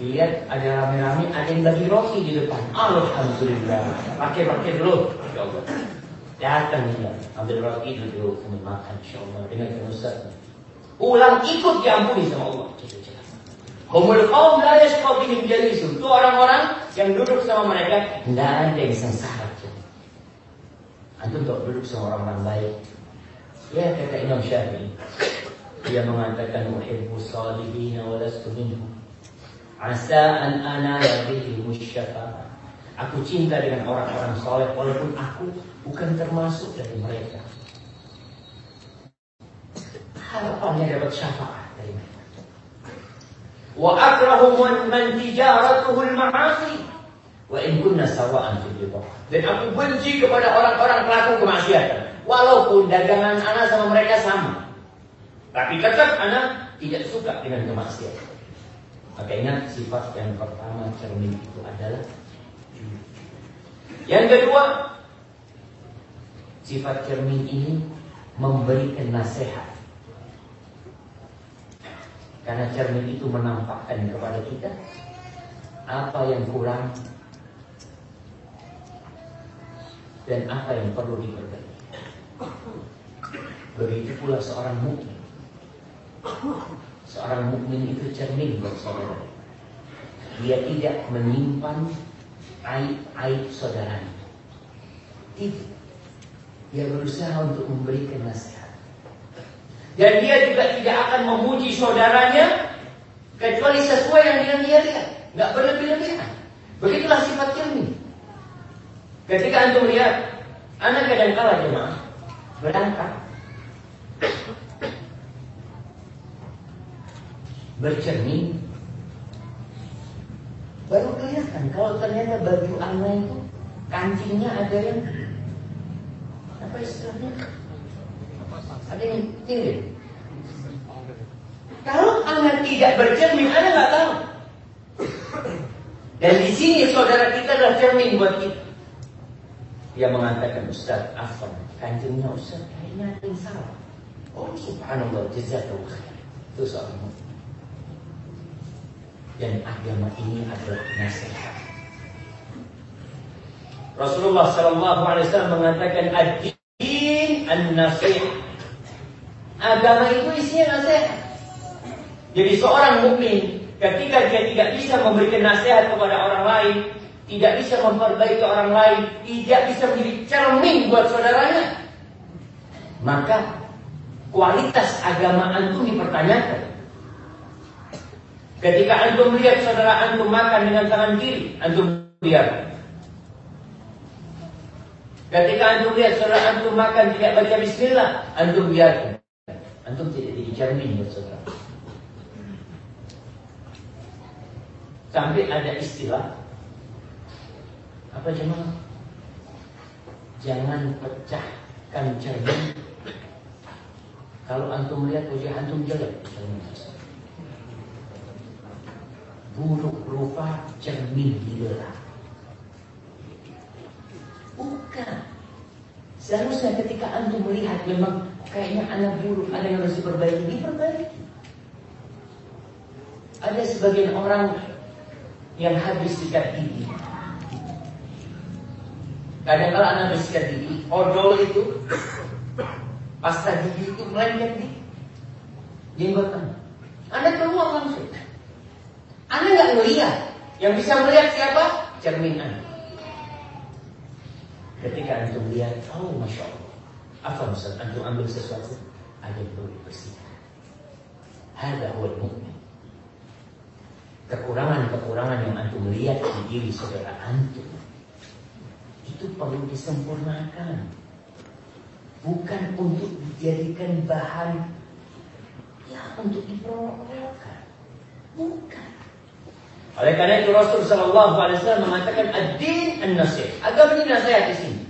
Dilihat ada rame-rame, ada yang bagi roti di depan. Alhamdulillah. Pakai-pakai dulu. Ya Allah. Datang dia, ambil roti duduk, kami makan insya Allah dengan Ustaz. Ulang ikut diampuni sama Allah. Gitu, gitu. Humul kaum la yashqa bihim jalisun. Itu orang-orang yang duduk sama mereka tidak ada yang sengsara. Antum kalau duduk sama orang-orang baik, ya kata Imam Syafi'i, dia mengatakan uhibbu salihin wa lastu minhum. Asa an ana. Aku cinta dengan orang-orang soleh walaupun aku bukan termasuk dari mereka. Harapannya dapat syafaat dari mereka. Wa akrahu man tijaratuhu al-ma'asi. Wa in kunna sawa'an fil Dan aku benci kepada orang-orang pelaku kemaksiatan. Walaupun dagangan anak sama mereka sama. Tapi tetap anak tidak suka dengan kemaksiatan. Maka ingat sifat yang pertama cermin itu adalah Yang kedua, sifat cermin ini memberikan nasihat. Karena cermin itu menampakkan kepada kita apa yang kurang dan apa yang perlu diperbaiki. Begitu pula seorang mukmin. Seorang mukmin itu cermin buat saudara. Dia tidak menyimpan aib-aib saudaranya. Tidak. Dia berusaha untuk memberikan nasihat. Dan dia juga tidak akan memuji saudaranya kecuali sesuai yang dia lihat. Nggak berlebih-lebihan. Begitulah sifat cermin. Ketika antum lihat anak kadang kala jemaah berangkat bercermin. Baru kelihatan kalau ternyata baju anak itu kancingnya ada yang apa istilahnya? Ada yang tinggi. Kalau anak tidak bercermin anak nggak tahu. Dan di sini saudara kita adalah cermin buat kita. Dia mengatakan Ustaz Afan kancingnya Ustaz kayaknya ada yang salah. Oh subhanallah jazakallah khair itu seorang dan agama ini adalah nasihat. Rasulullah Sallallahu Alaihi Wasallam mengatakan ad-din an-nasihat. Agama itu isinya nasihat. Jadi seorang mukmin ketika dia tidak bisa memberikan nasihat kepada orang lain, tidak bisa memperbaiki orang lain, tidak bisa menjadi cermin buat saudaranya, maka kualitas agama antum dipertanyakan. Ketika antum melihat saudara antum makan dengan tangan kiri, antum biar. Ketika antum lihat saudara antum makan tidak baca bismillah, antum biarkan. Antum tidak cermin buat saudara. Sampai ada istilah apa jemaah? Jangan pecahkan cermin kalau antum melihat wajah antum jelek. Buruk rupa cermin dibelah. Bukan. Seharusnya ketika antum melihat memang kayaknya anak buruk, ada yang harus diperbaiki, diperbaiki. Ada sebagian orang yang habis sikat gigi. kadang kalau anak habis sikat gigi, odol itu, pasta gigi itu melengket di jenggot anak. Anda keluar langsung. Anda nggak melihat. Yang bisa melihat siapa? Cermin Anda. Ketika antum lihat, oh masya Allah. Apa maksud antum ambil sesuatu? Ada perlu dibersihkan. Ada huwal mu'min. Kekurangan-kekurangan yang antum lihat di diri saudara antum itu perlu disempurnakan. Bukan untuk dijadikan bahan ya untuk dipromokan. Bukan. Oleh karena itu Rasul Shallallahu Alaihi Wasallam mengatakan ad-din an-nasih. Agama ini nasihat di sini.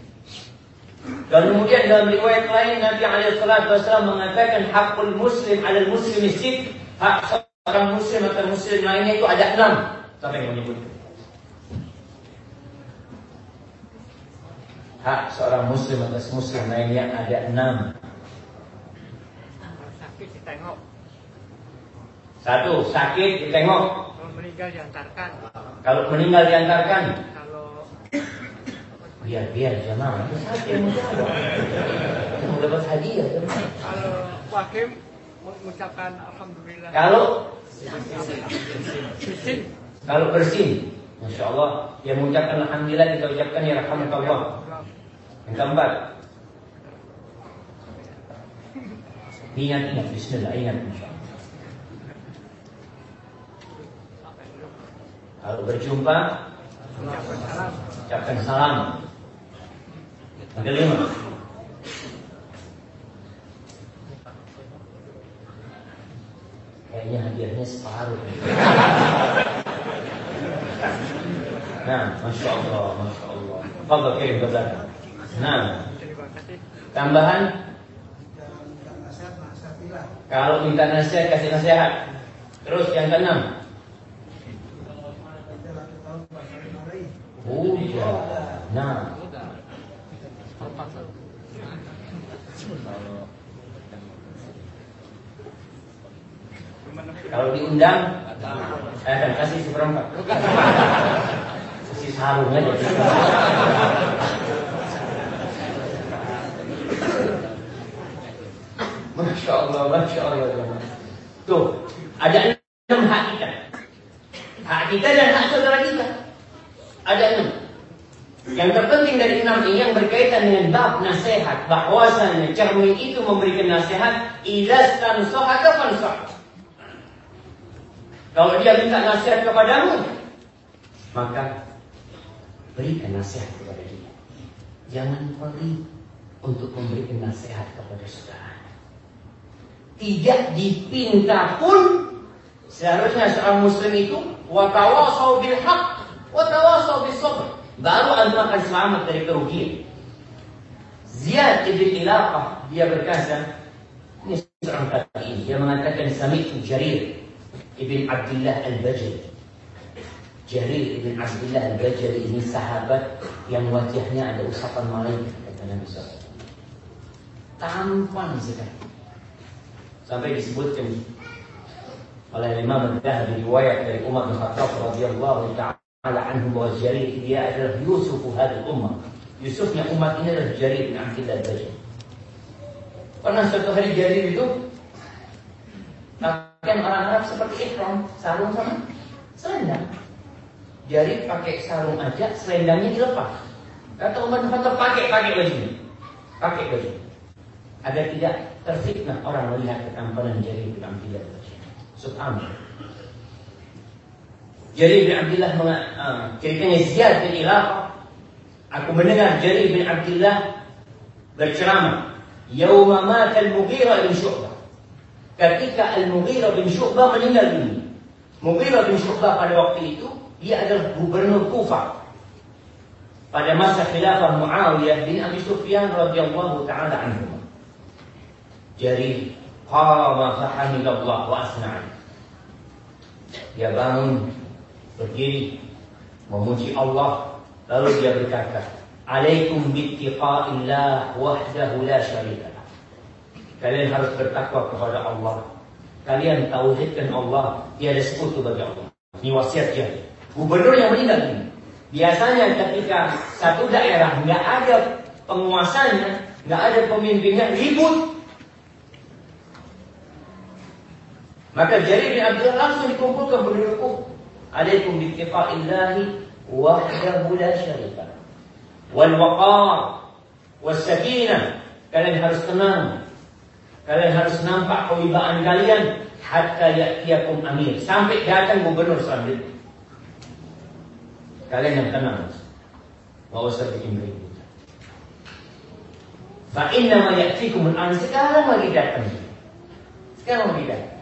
Dan kemudian dalam riwayat lain Nabi Alaihi Wasallam mengatakan hakul muslim al muslim sit hak seorang muslim atau muslim lainnya itu ada enam. Siapa yang menyebut? Hak seorang muslim atas muslim lainnya ada enam. Satu, sakit ditengok. Meninggal diantarkan. Kalau meninggal diantarkan, Kalau biar biar jamaah. Siapa yang menjawab? Yang dapat hadiah. jemaah. kalau Wakim mengucapkan alhamdulillah. Kalau Izin kalau bersin, masya Allah, yang mengucapkan alhamdulillah kita ucapkan ya rahmatullah. Yang keempat, ingat Bismillah ingat insya Allah. Kalau berjumpa, ucapkan salam. Kelima, kayaknya hadiahnya separuh. Nah, masya Allah, masya Allah. Fadal kirim ke belakang. Nah, tambahan kalau minta nasihat kasih nasihat. Terus yang keenam. Hujan. Nah, kalau diundang, saya akan kasih seperempat. Kasih sarung aja. Masya Allah, Masya Allah. Tuh, ada enam hak kita. Hak kita dan hak saudara kita. Ada enam. Yang terpenting dari enam ini yang berkaitan dengan bab nasihat. Bahwasanya cermin itu memberikan nasihat. Ilas tansohaka fansoh. Kalau dia minta nasihat kepadamu, maka berikan nasihat kepada dia. Jangan pelit untuk memberikan nasihat kepada saudara. Tidak dipinta pun seharusnya seorang muslim itu watawasau bil haq, وتواصوا بالصبر. قالوا أن نقل سمعهم الطريقة روكية زيادة بالإلاقة هي بركاسة نسعهم قدرين هي من أنتكن سميت جرير ابن عبد الله البجري جرير ابن عبد الله البجري ابن السحابة ينواتي هنا على أسحق المريض التنامي سوف تعمل زكاة sampai disebutkan oleh Imam Al-Dahab di riwayat dari Umar bin Khattab anhu bahwa Jarir dia adalah Yusuf hadil ummah. Yusufnya umat ini adalah Jarir bin Abdullah al-Bajali. Pernah suatu hari Jarir itu Bahkan orang Arab seperti ihram, sarung sama selendang. Jari pakai sarung aja, selendangnya dilepas. Kata Umar Khattab pakai pakai bajunya, pakai baju. Agar tidak terfitnah orang melihat ketampanan jari bin Abdullah baju. Subhanallah. Jari bin Abdullah uh, ceritanya Ziyad bin Ilaqah. Aku mendengar Jari bin Abdullah berceramah. Yawma mata al-Mughirah bin Syu'bah. Ketika Al-Mughirah bin Syu'bah meninggal dunia. Mughirah bin Syu'bah pada waktu itu dia adalah gubernur Kufah. Pada masa khilafah Muawiyah bin Abi Sufyan radhiyallahu taala anhu. Jadi qama fahamidallah wa asna alaihi. Dia bangun berdiri memuji Allah lalu dia berkata, "Alaikum bittiqaillah wahdahu la syarika lah." Kalian harus bertakwa kepada Allah. Kalian tauhidkan Allah, tiada sekutu bagi Allah. Ini wasiat dia. Gubernur yang meninggal ini. Biasanya ketika satu daerah nggak ada penguasanya, nggak ada pemimpinnya, ribut. Maka Jarir bin Abdullah langsung dikumpulkan penduduk Bittiqaillahi wahdahu la syarika lah. Wal waqar was sakinah. Kalian harus tenang. Kalian harus nampak kewibaan kalian hatta ya'tiyakum amir sampai datang gubernur selanjutnya. Kalian yang tenang. Enggak usah bikin ribut. Fa inna ma ya'tikum al sekarang lagi datang. Sekarang lagi datang.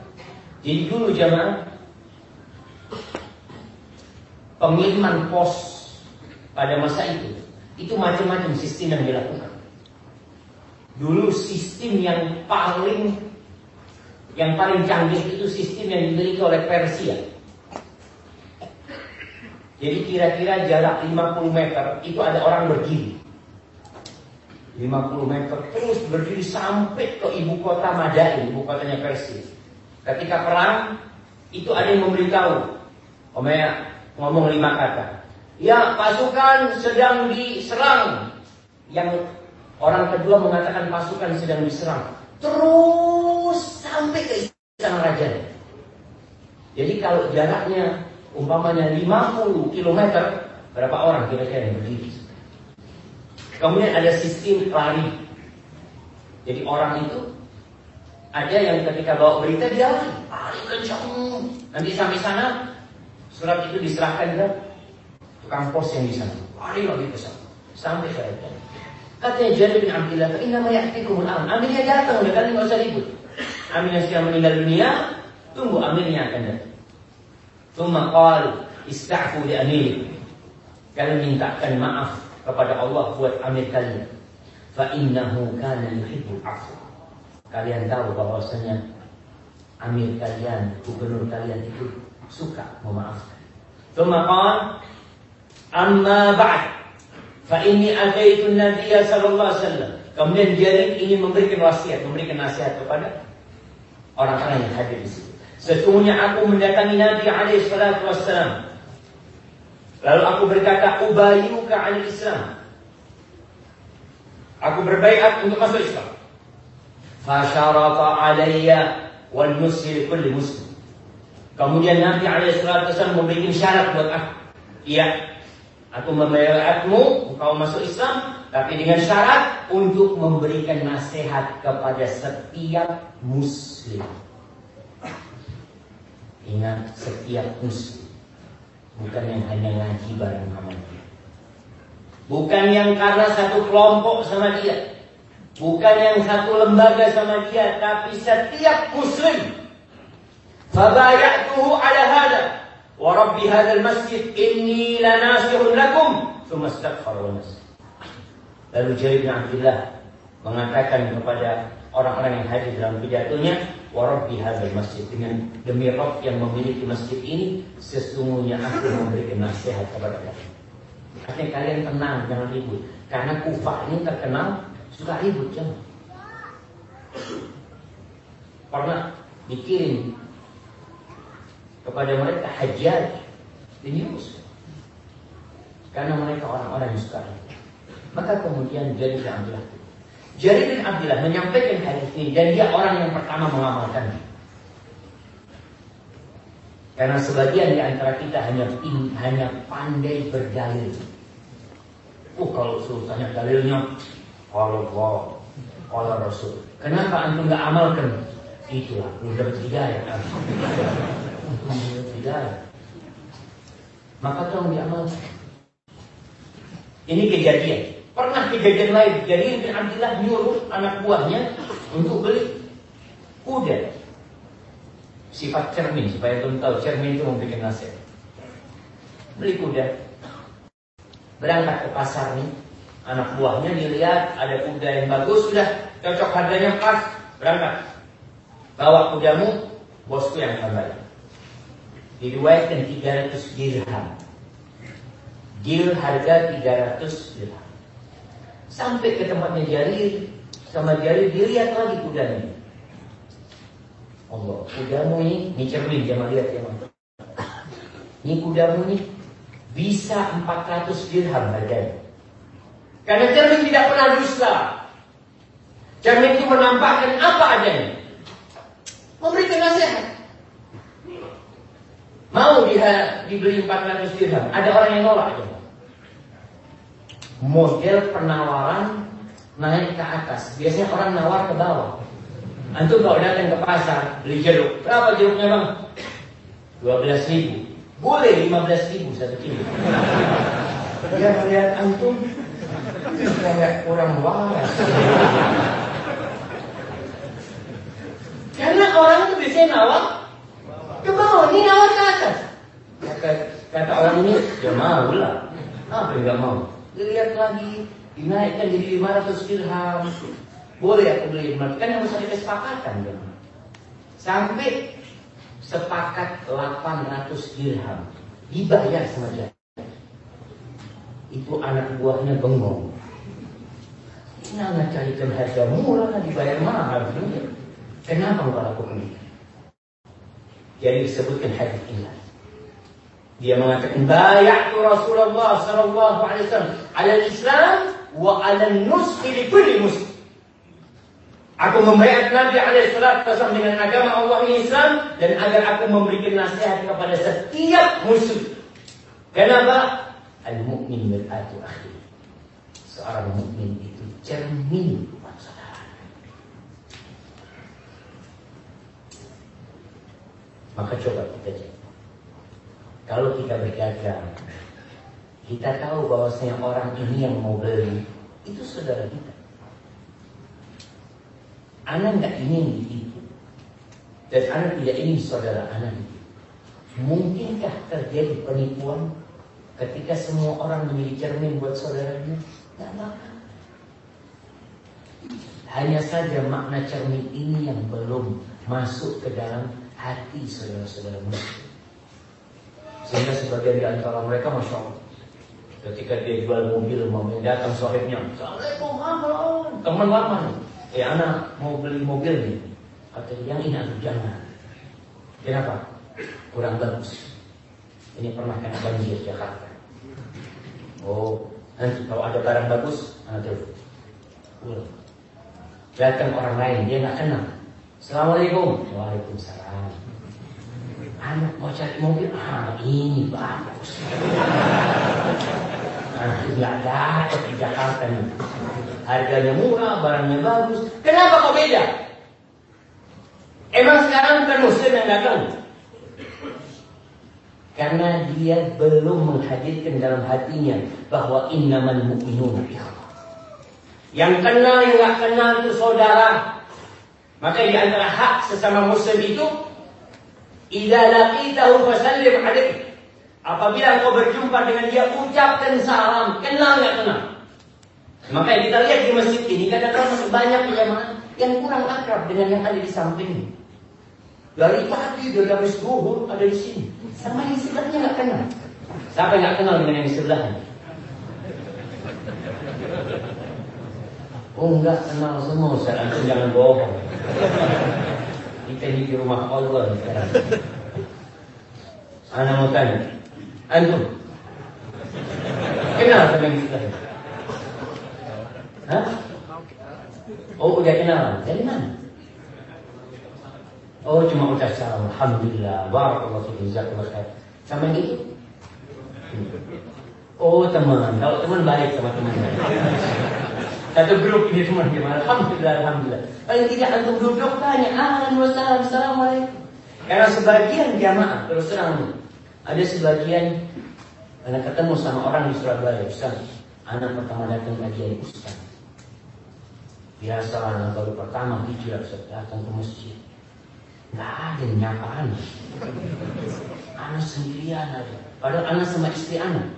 Jadi dulu jamaah pengiriman pos pada masa itu itu macam-macam sistem yang dilakukan. Dulu sistem yang paling yang paling canggih itu sistem yang dimiliki oleh Persia. Jadi kira-kira jarak 50 meter itu ada orang berdiri. 50 meter terus berdiri sampai ke ibu kota Madain, ibu kotanya Persia. Ketika perang itu ada yang memberitahu Umayyah ngomong lima kata. Ya pasukan sedang diserang. Yang orang kedua mengatakan pasukan sedang diserang. Terus sampai ke istana raja. Jadi kalau jaraknya umpamanya 50 km, berapa orang kira-kira yang berdiri? Kemudian ada sistem lari. Jadi orang itu ada yang ketika bawa berita dia lari, lari kencang. Nanti sampai sana surat itu diserahkan ke tukang pos yang di sana. Lari lagi ke sana. Sampai ke raja. Katanya Jabir bin Abdullah, "Inna ma ya'tikumul am." Amirnya datang, udah kalian nggak usah ribut. Amir yang sudah meninggal dunia, tunggu amirnya akan datang. Tuma qal ista'fu li amir. Kalian mintakan maaf kepada Allah buat amir kalian. Fa innahu kana yuhibbul afu. Kalian tahu bahwasanya amir kalian, gubernur kalian itu suka memaafkan. Qal amma ba'd Fa ini ataitu Nabi sallallahu alaihi wasallam. Kemudian dia ingin memberikan wasiat, memberikan nasihat kepada orang-orang yang hadir di situ. Sesungguhnya aku mendatangi Nabi alaihi salatu wasallam. Lalu aku berkata, "Ubayyuka 'anil Islam." Aku berbaiat untuk masuk Islam. Fasyarata alayya wal muslim kulli muslim. Kemudian Nabi alaihi salatu wasallam memberikan syarat buat aku. Iya, Aku membaiatmu, engkau masuk Islam, tapi dengan syarat untuk memberikan nasihat kepada setiap muslim. Ingat setiap muslim. Bukan yang hanya ngaji bareng sama dia. Bukan yang karena satu kelompok sama dia. Bukan yang satu lembaga sama dia, tapi setiap muslim. Fabayatuhu ala hada. ورب هذا المسجد إني لناصح لكم ثم استغفر ونسى Lalu Jarir bin Abdullah mengatakan kepada orang-orang yang hadir dalam pidatonya, Warabbi hadzal masjid dengan demi Rabb yang memiliki masjid ini, sesungguhnya aku memberikan nasihat kepada kalian. Artinya kalian tenang, jangan ribut. Karena Kufah ini terkenal suka ribut, jangan. Pernah dikirim kepada mereka hajat ini Yunus. Karena mereka orang-orang yang suka Maka kemudian Jarir bin Abdullah Jarir bin Abdullah menyampaikan hadis ini dan dia orang yang pertama mengamalkannya. Karena sebagian di antara kita hanya hanya pandai berdalil. Oh kalau suruh tanya dalilnya, kalau Allah, kalau Rasul. Kenapa antum nggak amalkan? Itulah, udah berhidayah. Tidak. Maka tolong diamalkan. Ini kejadian. Pernah kejadian lain. Jadi bin Abdullah nyuruh anak buahnya untuk beli kuda. Sifat cermin supaya tuh tahu cermin itu memberikan nasihat. Beli kuda. Berangkat ke pasar nih. Anak buahnya dilihat ada kuda yang bagus sudah cocok harganya pas. Berangkat. Bawa kudamu, bosku yang bayar. Diriwayatkan 300 dirham. Deal harga 300 dirham. Sampai ke tempatnya Jarir, sama Jarir dilihat lagi kudanya. Allah, kudamu ini, ini cermin jangan lihat ya Ini kudamu ini bisa 400 dirham harganya. Karena cermin tidak pernah dusta. Cermin itu menampakkan apa adanya. Memberikan nasihat. Mau dia dibeli 400 dirham. Ada orang yang nolak. Model penawaran naik ke atas. Biasanya orang nawar ke bawah. Antum kalau datang ke pasar beli jeruk, berapa jeruknya bang? 12 ribu. Boleh 15 ribu satu kilo. Dia melihat antum kayak kurang waras. Karena orang itu biasanya nawar ke bawah, ini nawar ke atas. Kata, kata orang ini, ya mau lah. Apa yang gak mau? Lihat lagi, dinaikkan jadi 500 dirham. Boleh aku beli 500, kan harus ada kesepakatan kan? Sampai sepakat 800 dirham. Dibayar sama dia. Itu anak buahnya bengong. Ini anak carikan harga murah, dibayar mahal. Kenapa enggak lakukan itu? Jadi disebutkan hadis ini. Dia mengatakan bayatu Rasulullah sallallahu alaihi wasallam ala Islam wa ala nushi li kulli muslim. Aku membayar Nabi alaihi wasallam dengan agama Allah Islam dan agar aku memberikan nasihat kepada setiap musuh. Kenapa? Al-mu'min mir'atu akhi. Seorang mukmin itu cermin buat saudara. Maka coba kita cek. Kalau kita berdagang, kita tahu bahwasanya orang ini yang mau beli itu saudara kita. Anak nggak ingin itu, dan anak tidak ingin saudara anak itu. Mungkinkah terjadi penipuan ketika semua orang menjadi cermin buat saudaranya? Tidak bakal. Hanya saja makna cermin ini yang belum masuk ke dalam hati saudara-saudara muslim. Sehingga sebagian di antara mereka Masya Allah Ketika dia jual mobil mau datang sohibnya Assalamualaikum Teman lama Eh anak mau beli mobil nih. Kata yang ini aku jangan Kenapa? Kurang bagus. Ini pernah kena banjir Jakarta. Oh nanti kalau ada barang bagus Anak telepon Datang orang lain dia nggak kenal Assalamualaikum Waalaikumsalam Anak mau cari mobil, ah ini bagus. Anak nggak dapat di Jakarta nih. Harganya murah, barangnya bagus. Kenapa kok beda? Emang sekarang bukan muslim yang datang? Karena dia belum menghadirkan dalam hatinya bahwa innamal mu'minuna Yang kenal yang nggak kenal itu saudara. Maka di antara hak sesama muslim itu Idza laqitahu fasallim alaihi. Apabila engkau berjumpa dengan dia ucapkan salam, kenal nggak kenal? Maka kita lihat di masjid ini kadang-kadang masih banyak jemaah yang kurang akrab dengan yang ada di samping. Dari tadi dari habis zuhur ada di sini. Sama yang sebelahnya nggak kenal. Siapa yang nggak kenal dengan yang sebelahnya? Oh enggak kenal semua, saya antum jangan bohong. Kita di rumah Allah sekarang. Anak mau tanya, antum kenal sama kita? Hah? Oh udah kenal, dari mana? Oh cuma ucap salam, Alhamdulillah, Barakallah Jazakallah. Sama yang itu? Oh teman, kalau teman baik sama teman satu grup ini semua gimana? Alhamdulillah, Alhamdulillah. Paling tidak antum duduk tanya, ahlan wassalam, assalamualaikum. Karena sebagian jamaah, terus terang, ada sebagian karena ketemu sama orang di Surabaya, Ustaz, anak pertama datang kajian Ustaz. Biasa anak baru pertama hijrah datang ke masjid. Nggak ada yang nyapa anak. Anak sendirian aja. Padahal anak sama istri anak.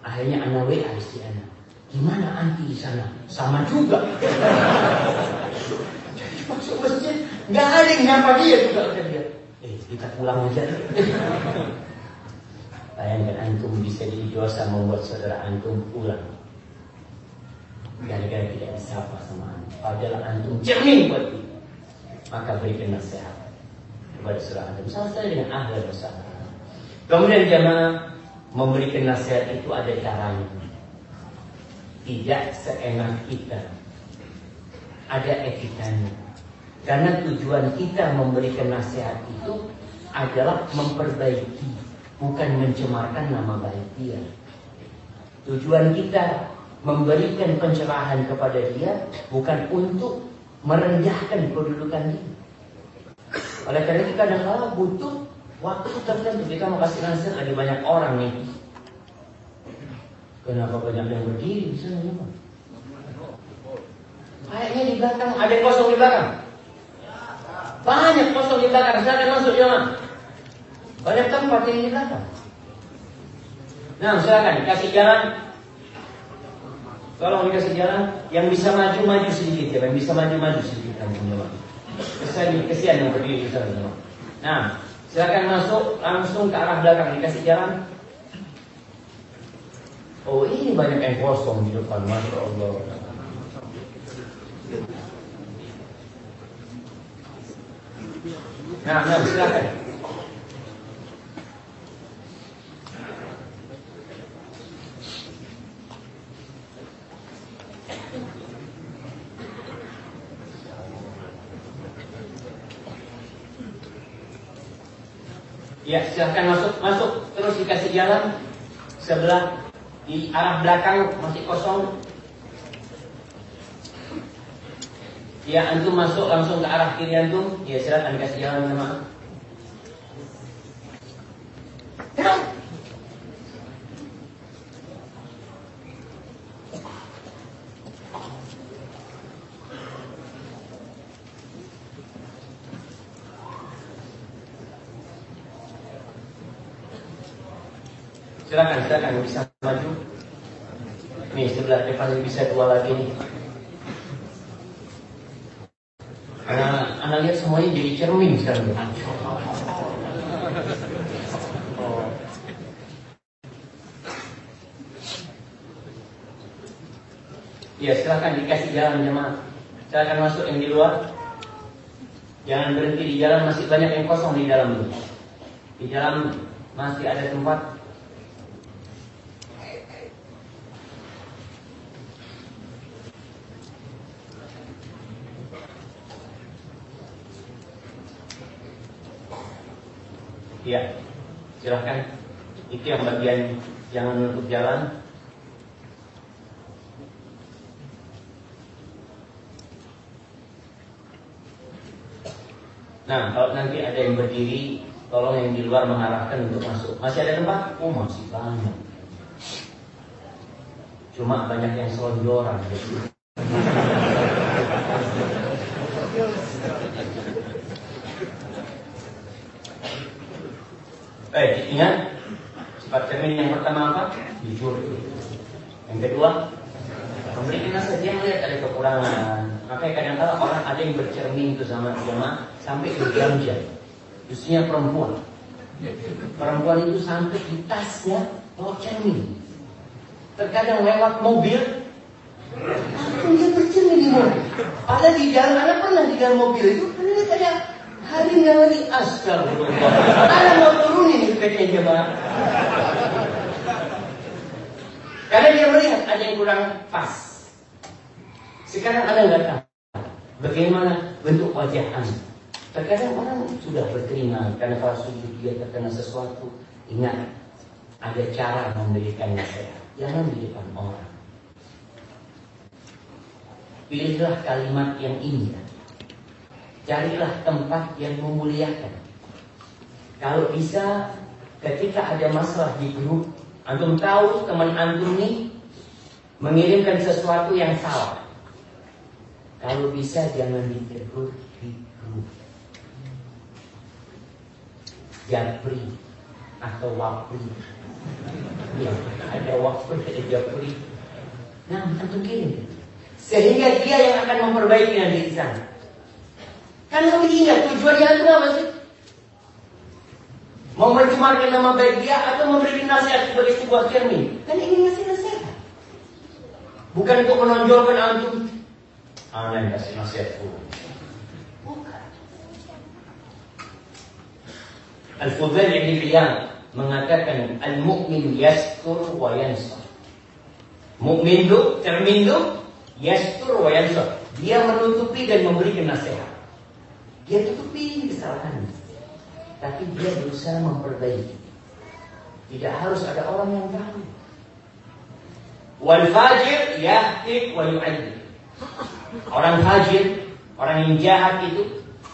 Akhirnya anak WA istri anak. Gimana anti di sana? Sama juga. Jadi masuk masjid, nggak ada yang nyapa dia juga dia. Eh, kita pulang aja. Bayangkan antum bisa jadi dosa membuat saudara antum pulang. Gara-gara tidak disapa sama antum. Padahal antum cermin buat dia. Maka berikan nasihat kepada saudara antum. Sama saja dengan ahli bersama. Kemudian jamaah memberikan nasihat itu ada caranya tidak seenak kita. Ada etikanya. Karena tujuan kita memberikan nasihat itu adalah memperbaiki, bukan mencemarkan nama baik dia. Tujuan kita memberikan pencerahan kepada dia bukan untuk merendahkan kedudukan dia. Oleh karena itu kadang-kadang butuh waktu tertentu kita mau kasih nasihat ada banyak orang nih Kenapa banyak yang berdiri di sana? Kayaknya di belakang ada yang kosong di belakang. Banyak kosong di belakang. Silakan masuk jangan. Banyak tempat yang di belakang. Nah, silakan kasih jalan. Tolong dikasih jalan. Yang bisa maju maju sedikit ya. Yang bisa maju maju sedikit kamu jemaah. Kesian kesian yang berdiri di sana jemaah. Nah, silakan masuk langsung ke arah belakang dikasih jalan. Oh ini banyak yang kosong di depan Masya Allah. Nah, nah silakan. Ya, silahkan masuk, masuk. Terus dikasih jalan sebelah di arah belakang masih kosong. Ya, antum masuk langsung ke arah kiri antum. Ya, silakan dikasih jalan jemaah. Silakan, silakan bisa maju. Nih sebelah depan bisa dua lagi nih. Karena anda lihat semuanya jadi cermin sekarang. Oh. Ya silakan dikasih jalan jemaah. Silakan masuk yang di luar. Jangan berhenti di jalan masih banyak yang kosong di dalam. Di dalam masih ada tempat Ya, silahkan. Itu yang bagian jangan menutup jalan. Nah, kalau nanti ada yang berdiri, tolong yang di luar mengarahkan untuk masuk. Masih ada tempat? Oh, masih banyak. Cuma banyak yang selonjoran. Gitu. Baik, ingat sifat cermin yang pertama apa? Jujur. Yang kedua, memberikan nasihat dia melihat ada kekurangan. Makanya kadang-kadang orang ada yang bercermin itu sama jemaah sampai berjam-jam. Khususnya perempuan. Perempuan itu sampai di tasnya bawa cermin. Terkadang lewat mobil, langsung dia bercermin di mobil. Padahal di jalan, ada pernah di dalam mobil itu, karena dia kayak hari ngawali astagfirullah. Ada mau turunin sepedanya jemaah. Karena dia melihat ada yang kurang pas. Sekarang Anda nggak tahu bagaimana bentuk wajah Anda. Terkadang orang sudah berkeringat karena kalau sujud dia terkena sesuatu. Ingat, ada cara memberikan nasihat. Jangan di depan orang. Pilihlah kalimat yang indah. Carilah tempat yang memuliakan. Kalau bisa, ketika ada masalah di grup, antum tahu teman antum ini mengirimkan sesuatu yang salah. Kalau bisa jangan ditegur di grup. Japri atau wapri. Ya, ada wapri, ada japri. Nah, antum kirim. Sehingga dia yang akan memperbaiki nanti di sana. Karena ingat tujuannya itu apa sih? Mau mencemarkan nama baik dia atau memberi nasihat sebagai sebuah cermin? Kan ingin ngasih nasihat. Bukan untuk menonjolkan antum. Yang kasih nasihat Bukan. Al-Fudail ibn Iyad mengatakan al-mu'min yastur wa yansur. Mukmin itu, cermin itu yastur wa yansur. Dia menutupi dan memberikan nasihat. Dia tutupi kesalahannya. Tapi dia berusaha memperbaiki. Tidak harus ada orang yang tahu. Wal fajir yahtik wa yu'adzib. Orang fajir, orang yang jahat itu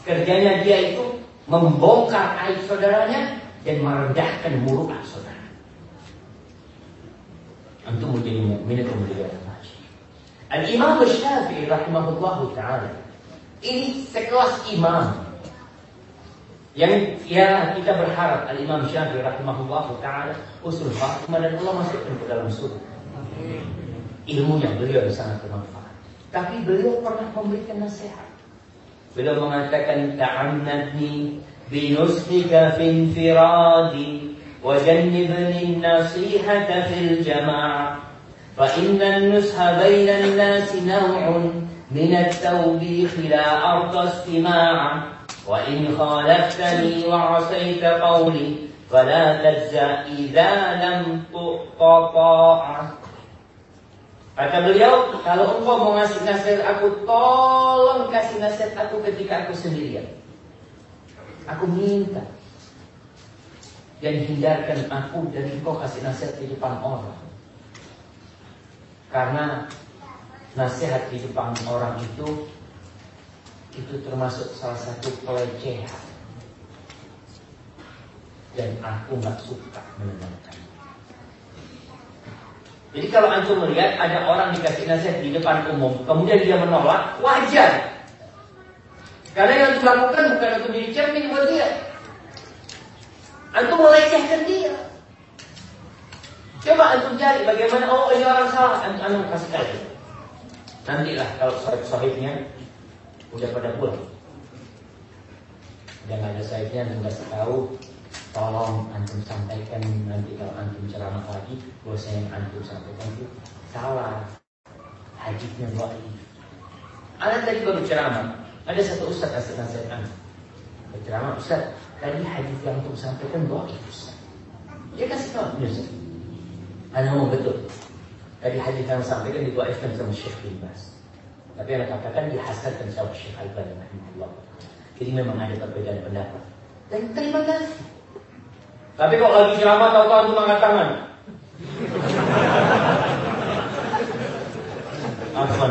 kerjanya dia itu membongkar aib saudaranya dan merendahkan muruah saudara. Antum menjadi mukmin atau menjadi orang fajir. Al Imam Syafi'i rahimahullahu taala ini sekelas imam yang ya kita berharap Al Imam Syafi'i rahimahullah taala usul khatimah dan Allah masukkan ke dalam surga. Ilmunya beliau sangat bermanfaat. Tapi beliau pernah memberikan nasihat. Beliau mengatakan ta'annadni binusika fi infiradi nasihata fil jama'ah fa inna an-nusha baina an-nasi naw'un من التوبيخ لا أرضى استماعا وإن خالفتني وعصيت قولي فلا تجزى إذا لم تطاع Kata beliau, kalau engkau mau ngasih nasihat aku, tolong kasih nasihat aku ketika aku sendirian. Aku minta. dan hindarkan aku dari kau kasih nasihat di depan orang. Karena nasihat di depan orang itu itu termasuk salah satu pelecehan. Dan aku nggak suka mendengarkan. Jadi kalau antum melihat ada orang dikasih nasihat di depan umum, kemudian dia menolak, wajar. Karena yang antum lakukan bukan untuk jadi cermin buat dia. Antum melecehkan dia. Coba antum cari bagaimana, oh ini orang salah, antum, antum kasih tahu. Nantilah kalau sahib-sahibnya udah pada pulang. Nggak ada sahibnya, antum tahu, tolong antum sampaikan nanti kalau antum ceramah lagi bahwa yang antum sampaikan itu salah. Hadisnya baik anak tadi baru ceramah. Ada satu ustaz kasih nasihat anak berceramah ustaz. Tadi hadis yang antum sampaikan baik ustaz. Dia kasih tahu. Ustaz. Anak mau betul? Tadi hadis yang sampaikan dibaikkan sama Syekh bin Bas. Tapi anak katakan dihasilkan sama Syekh Al-Bani jadi memang ada perbedaan pendapat. Dan terima kasih tapi kok lagi ceramah tahu-tahu antum angkat tangan.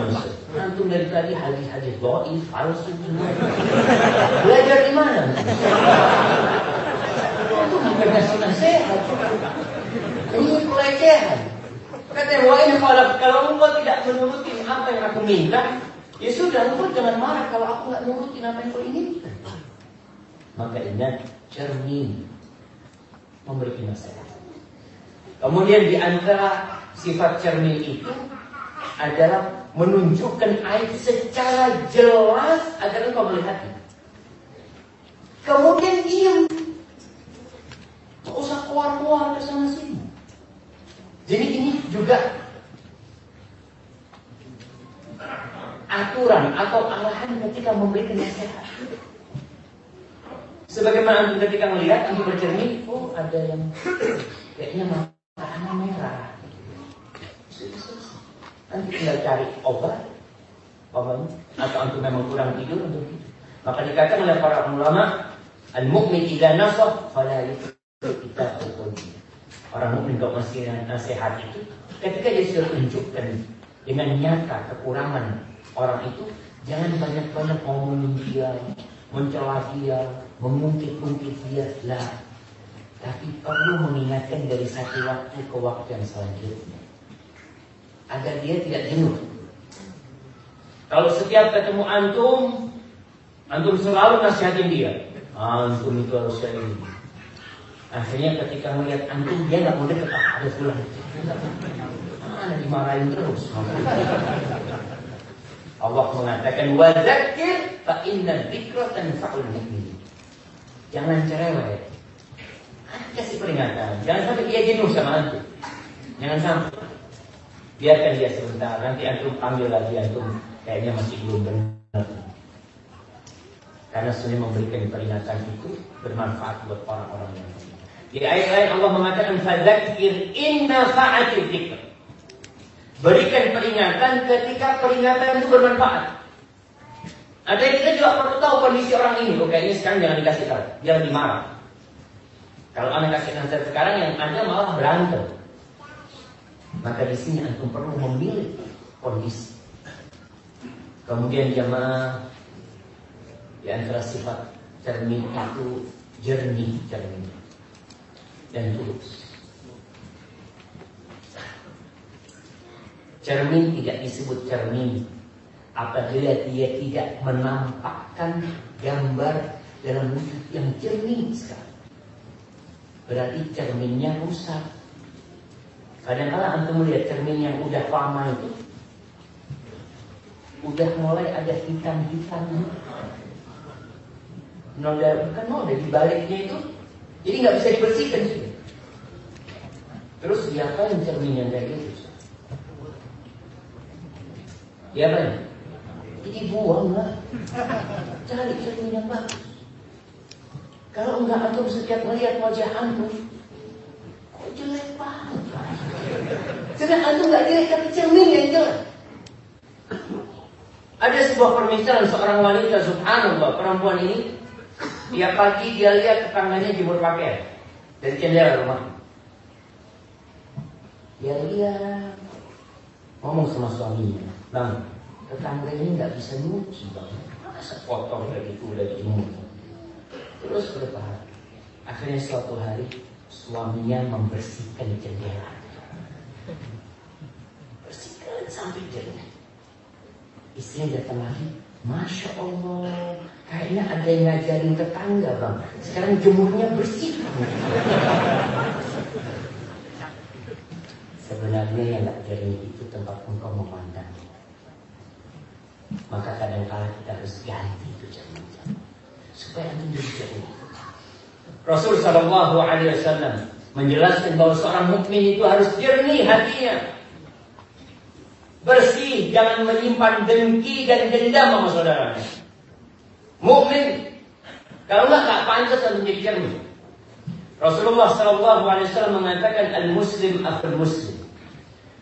Ustaz? Antum dari tadi hadis-hadis dhaif, palsu semua. Belajar di mana? Antum bukan ngasih nasihat. Ini pelecehan. Kata ini kalau kalau engkau tidak menuruti apa yang aku minta, ya sudah engkau jangan marah kalau aku nggak nurutin apa yang kau inginkan. Maka ingat cermin memberi nasihat. Kemudian di antara sifat cermin itu adalah menunjukkan aib secara jelas agar engkau melihatnya. Kemudian diam. Usah keluar-keluar ke sana sini. Jadi ini juga aturan atau arahan ketika memberikan nasihat. Sebagaimana antum ketika melihat, antum bercermin, oh ada yang kayaknya matanya merah. Nanti tinggal cari obat, obat atau antum memang kurang tidur untuk itu. Maka dikatakan oleh para ulama, al-mu'min idza nasah fala kita Orang mukmin kalau masih nasihat itu, ketika dia sudah tunjukkan dengan nyata kekurangan orang itu, jangan banyak-banyak ngomongin dia, mencela dia, mengungkit-ungkit dia lah. Tapi perlu mengingatkan dari satu waktu ke waktu yang selanjutnya. Agar dia tidak jenuh. Kalau setiap ketemu antum, antum selalu nasihatin dia. Antum itu harus kayak ini. Akhirnya ketika melihat antum, dia nggak mau dekat. Ah, ada pulang. Mana dimarahin terus. Allah mengatakan wadzakir fa inna tanfa'ul mu'minin. Jangan cerewet. Kasih peringatan. Jangan sampai dia jenuh sama antum. Jangan sampai. Biarkan dia sebentar. Nanti antum ambil lagi antum. Kayaknya masih belum benar. Karena sebenarnya memberikan peringatan itu bermanfaat buat orang-orang yang lain. Di ayat lain Allah mengatakan fadzakir inna fa'atil. Berikan peringatan ketika peringatan itu bermanfaat. Ada yang kita juga perlu tahu kondisi orang ini. Oke, ini sekarang jangan dikasih tahu, jangan dimarah. Kalau anda kasih nasihat sekarang yang ada malah berantem. Maka di sini antum perlu memilih kondisi. Kemudian jamaah di antara sifat cermin itu jernih cermin dan tulus. Cermin tidak disebut cermin apabila dia tidak menampakkan gambar dalam wujud yang jernih sekali. Berarti cerminnya rusak. Kadang-kala antum melihat cermin yang udah lama itu udah mulai ada hitam-hitam. Noda kan noda di baliknya itu, jadi nggak bisa dibersihkan sih. Terus diapain cermin yang kayak gitu? Diapain? Jadi buanglah. Cari cermin yang bagus. Kalau enggak antum setiap melihat wajah antum, kok jelek banget. Sedang antum enggak jelek tapi cermin yang jelek. Ada sebuah permisalan seorang wanita subhanallah perempuan ini dia pagi dia lihat tetangganya jemur pakaian. dari jendela rumah. Ya iya, ngomong sama suaminya, bang, tetangga ini nggak bisa nyuci bang, masa kotor gitu udah imut. Terus berapa hari? Akhirnya suatu hari suaminya membersihkan jendela, bersihkan sampai jernih. Istrinya datang lagi, Masya Allah, kayaknya ada yang ngajarin tetangga bang. Sekarang jemurnya bersih. Sebenarnya yang ngajarin itu tempat engkau memandang. Maka kadang-kala kita harus ganti itu jam-jam supaya menjadi jernih. Rasul Shallallahu Alaihi Wasallam menjelaskan bahwa seorang mukmin itu harus jernih hatinya, bersih, jangan menyimpan dengki dan dendam sama saudaranya. Mukmin, kalau nggak nggak pantas untuk menjadi jernih. Rasulullah Shallallahu Alaihi Wasallam mengatakan al Muslim akhul Muslim.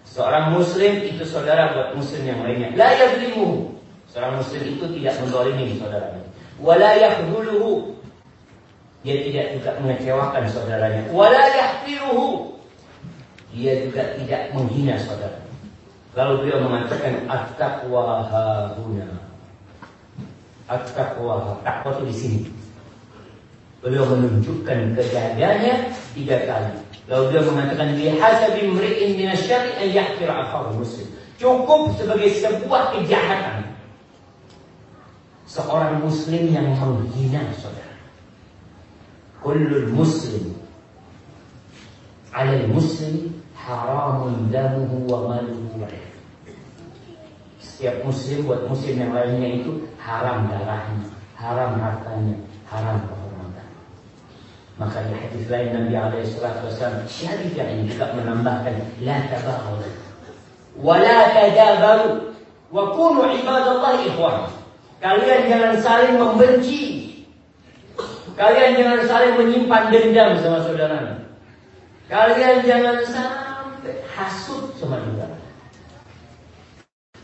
Seorang Muslim itu saudara buat Muslim yang lainnya. La yadlimuhu. Seorang Muslim itu tidak mendolimi saudaranya. Wala yakhduluhu. Dia tidak juga mengecewakan saudaranya. Wala yahfiruhu. Dia juga tidak menghina saudaranya. Lalu beliau mengatakan at-taqwa hahuna. At-taqwa takwa di sini. Beliau menunjukkan kejadiannya tiga kali. Lalu beliau mengatakan bihasabi mri'in minasyari an yahfir akhahu muslim. Cukup sebagai sebuah kejahatan. Seorang muslim yang menghina saudara. Kullul muslim ala muslim haramun damuhu wa maluhu wa Setiap muslim buat muslim yang lainnya itu haram darahnya, haram hartanya, haram kehormatan. Maka di hadis lain Nabi alaihi salatu wasallam hadis yang juga menambahkan la tabaghadu wa la tadabaru wa kunu ibadallahi ikhwan. Kalian jangan saling membenci. Kalian jangan saling menyimpan dendam sama saudara. Kalian jangan sampai hasut sama saudara.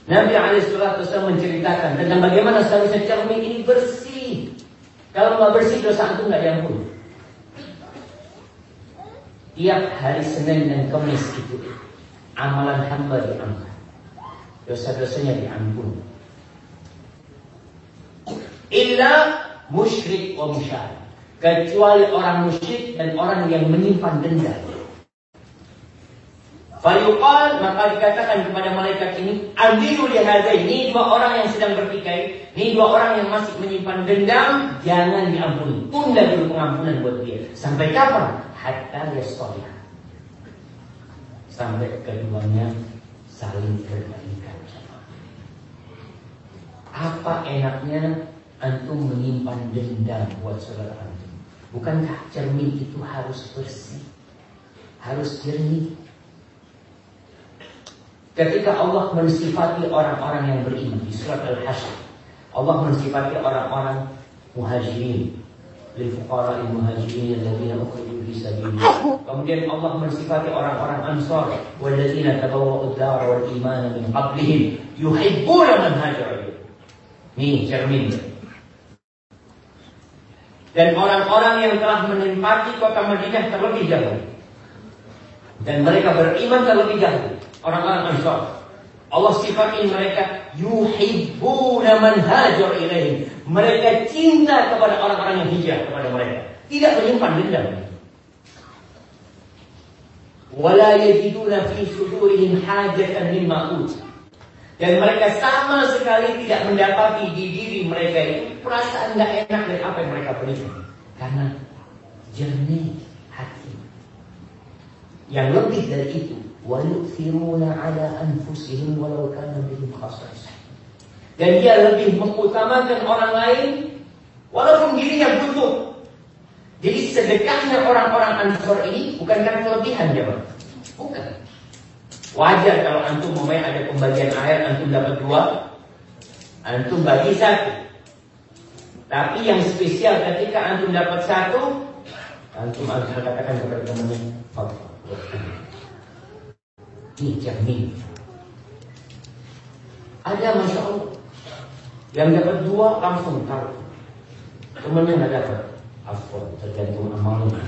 Nabi Alaihissalam menceritakan tentang bagaimana seharusnya cermin ini bersih. Kalau nggak bersih dosa itu nggak diampuni. Tiap hari Senin dan Kamis itu amalan hamba diangkat, dosa-dosanya diampuni. Illa musyrik wa musyrik. Kecuali orang musyrik dan orang yang menyimpan dendam. Fayuqal maka dikatakan kepada malaikat ini, Ambiru lihadai, ini dua orang yang sedang bertikai, ini dua orang yang masih menyimpan dendam, jangan diampuni. Tunda dulu pengampunan buat dia. Sampai kapan? Hatta yastoya. Sampai keduanya saling berbaikan. Apa enaknya antum menyimpan dendam buat saudara antum? Bukankah cermin itu harus bersih? Harus jernih? Ketika Allah mensifati orang-orang yang beriman di surat Al-Hasyr, Allah mensifati orang-orang muhajirin, lil fuqara muhajirin alladziina ukhriju fi. Kemudian Allah mensifati orang-orang Ansar, walladziina tabawwa'u ad-dar wal iman min qablihim, yuhibbuna man. Nih cermin. Dan orang-orang yang telah menempati kota Madinah terlebih dahulu. Dan mereka beriman terlebih dahulu orang-orang Ansar. Allah sifatin mereka yuhibbuna man hajar ilaihim. Mereka cinta kepada orang-orang yang hijrah kepada mereka. Tidak menyimpan dendam. Wala yajiduna fi sudurihim hajatan mimma. Dan mereka sama sekali tidak mendapati di diri mereka itu perasaan tidak enak dari apa yang mereka berikan. Karena jernih hati. Yang lebih dari itu, وَيُؤْثِرُونَ عَلَى أَنفُسِهِمْ وَلَوْ كَانَ بِهِمْ خَصَاصَةٌ Dan dia lebih mengutamakan orang lain walaupun dirinya butuh. Jadi sedekahnya orang-orang Ansor ini bukan karena kelebihan dia, Bang. Bukan. Wajar kalau antum mau ada pembagian air, antum dapat dua, antum bagi satu. Tapi yang spesial ketika antum dapat satu, antum harus katakan kepada temannya, Allah. Dijamin. Ada masya Allah yang dapat dua langsung tahu temannya nggak dapat. Afwan, tergantung amalnya.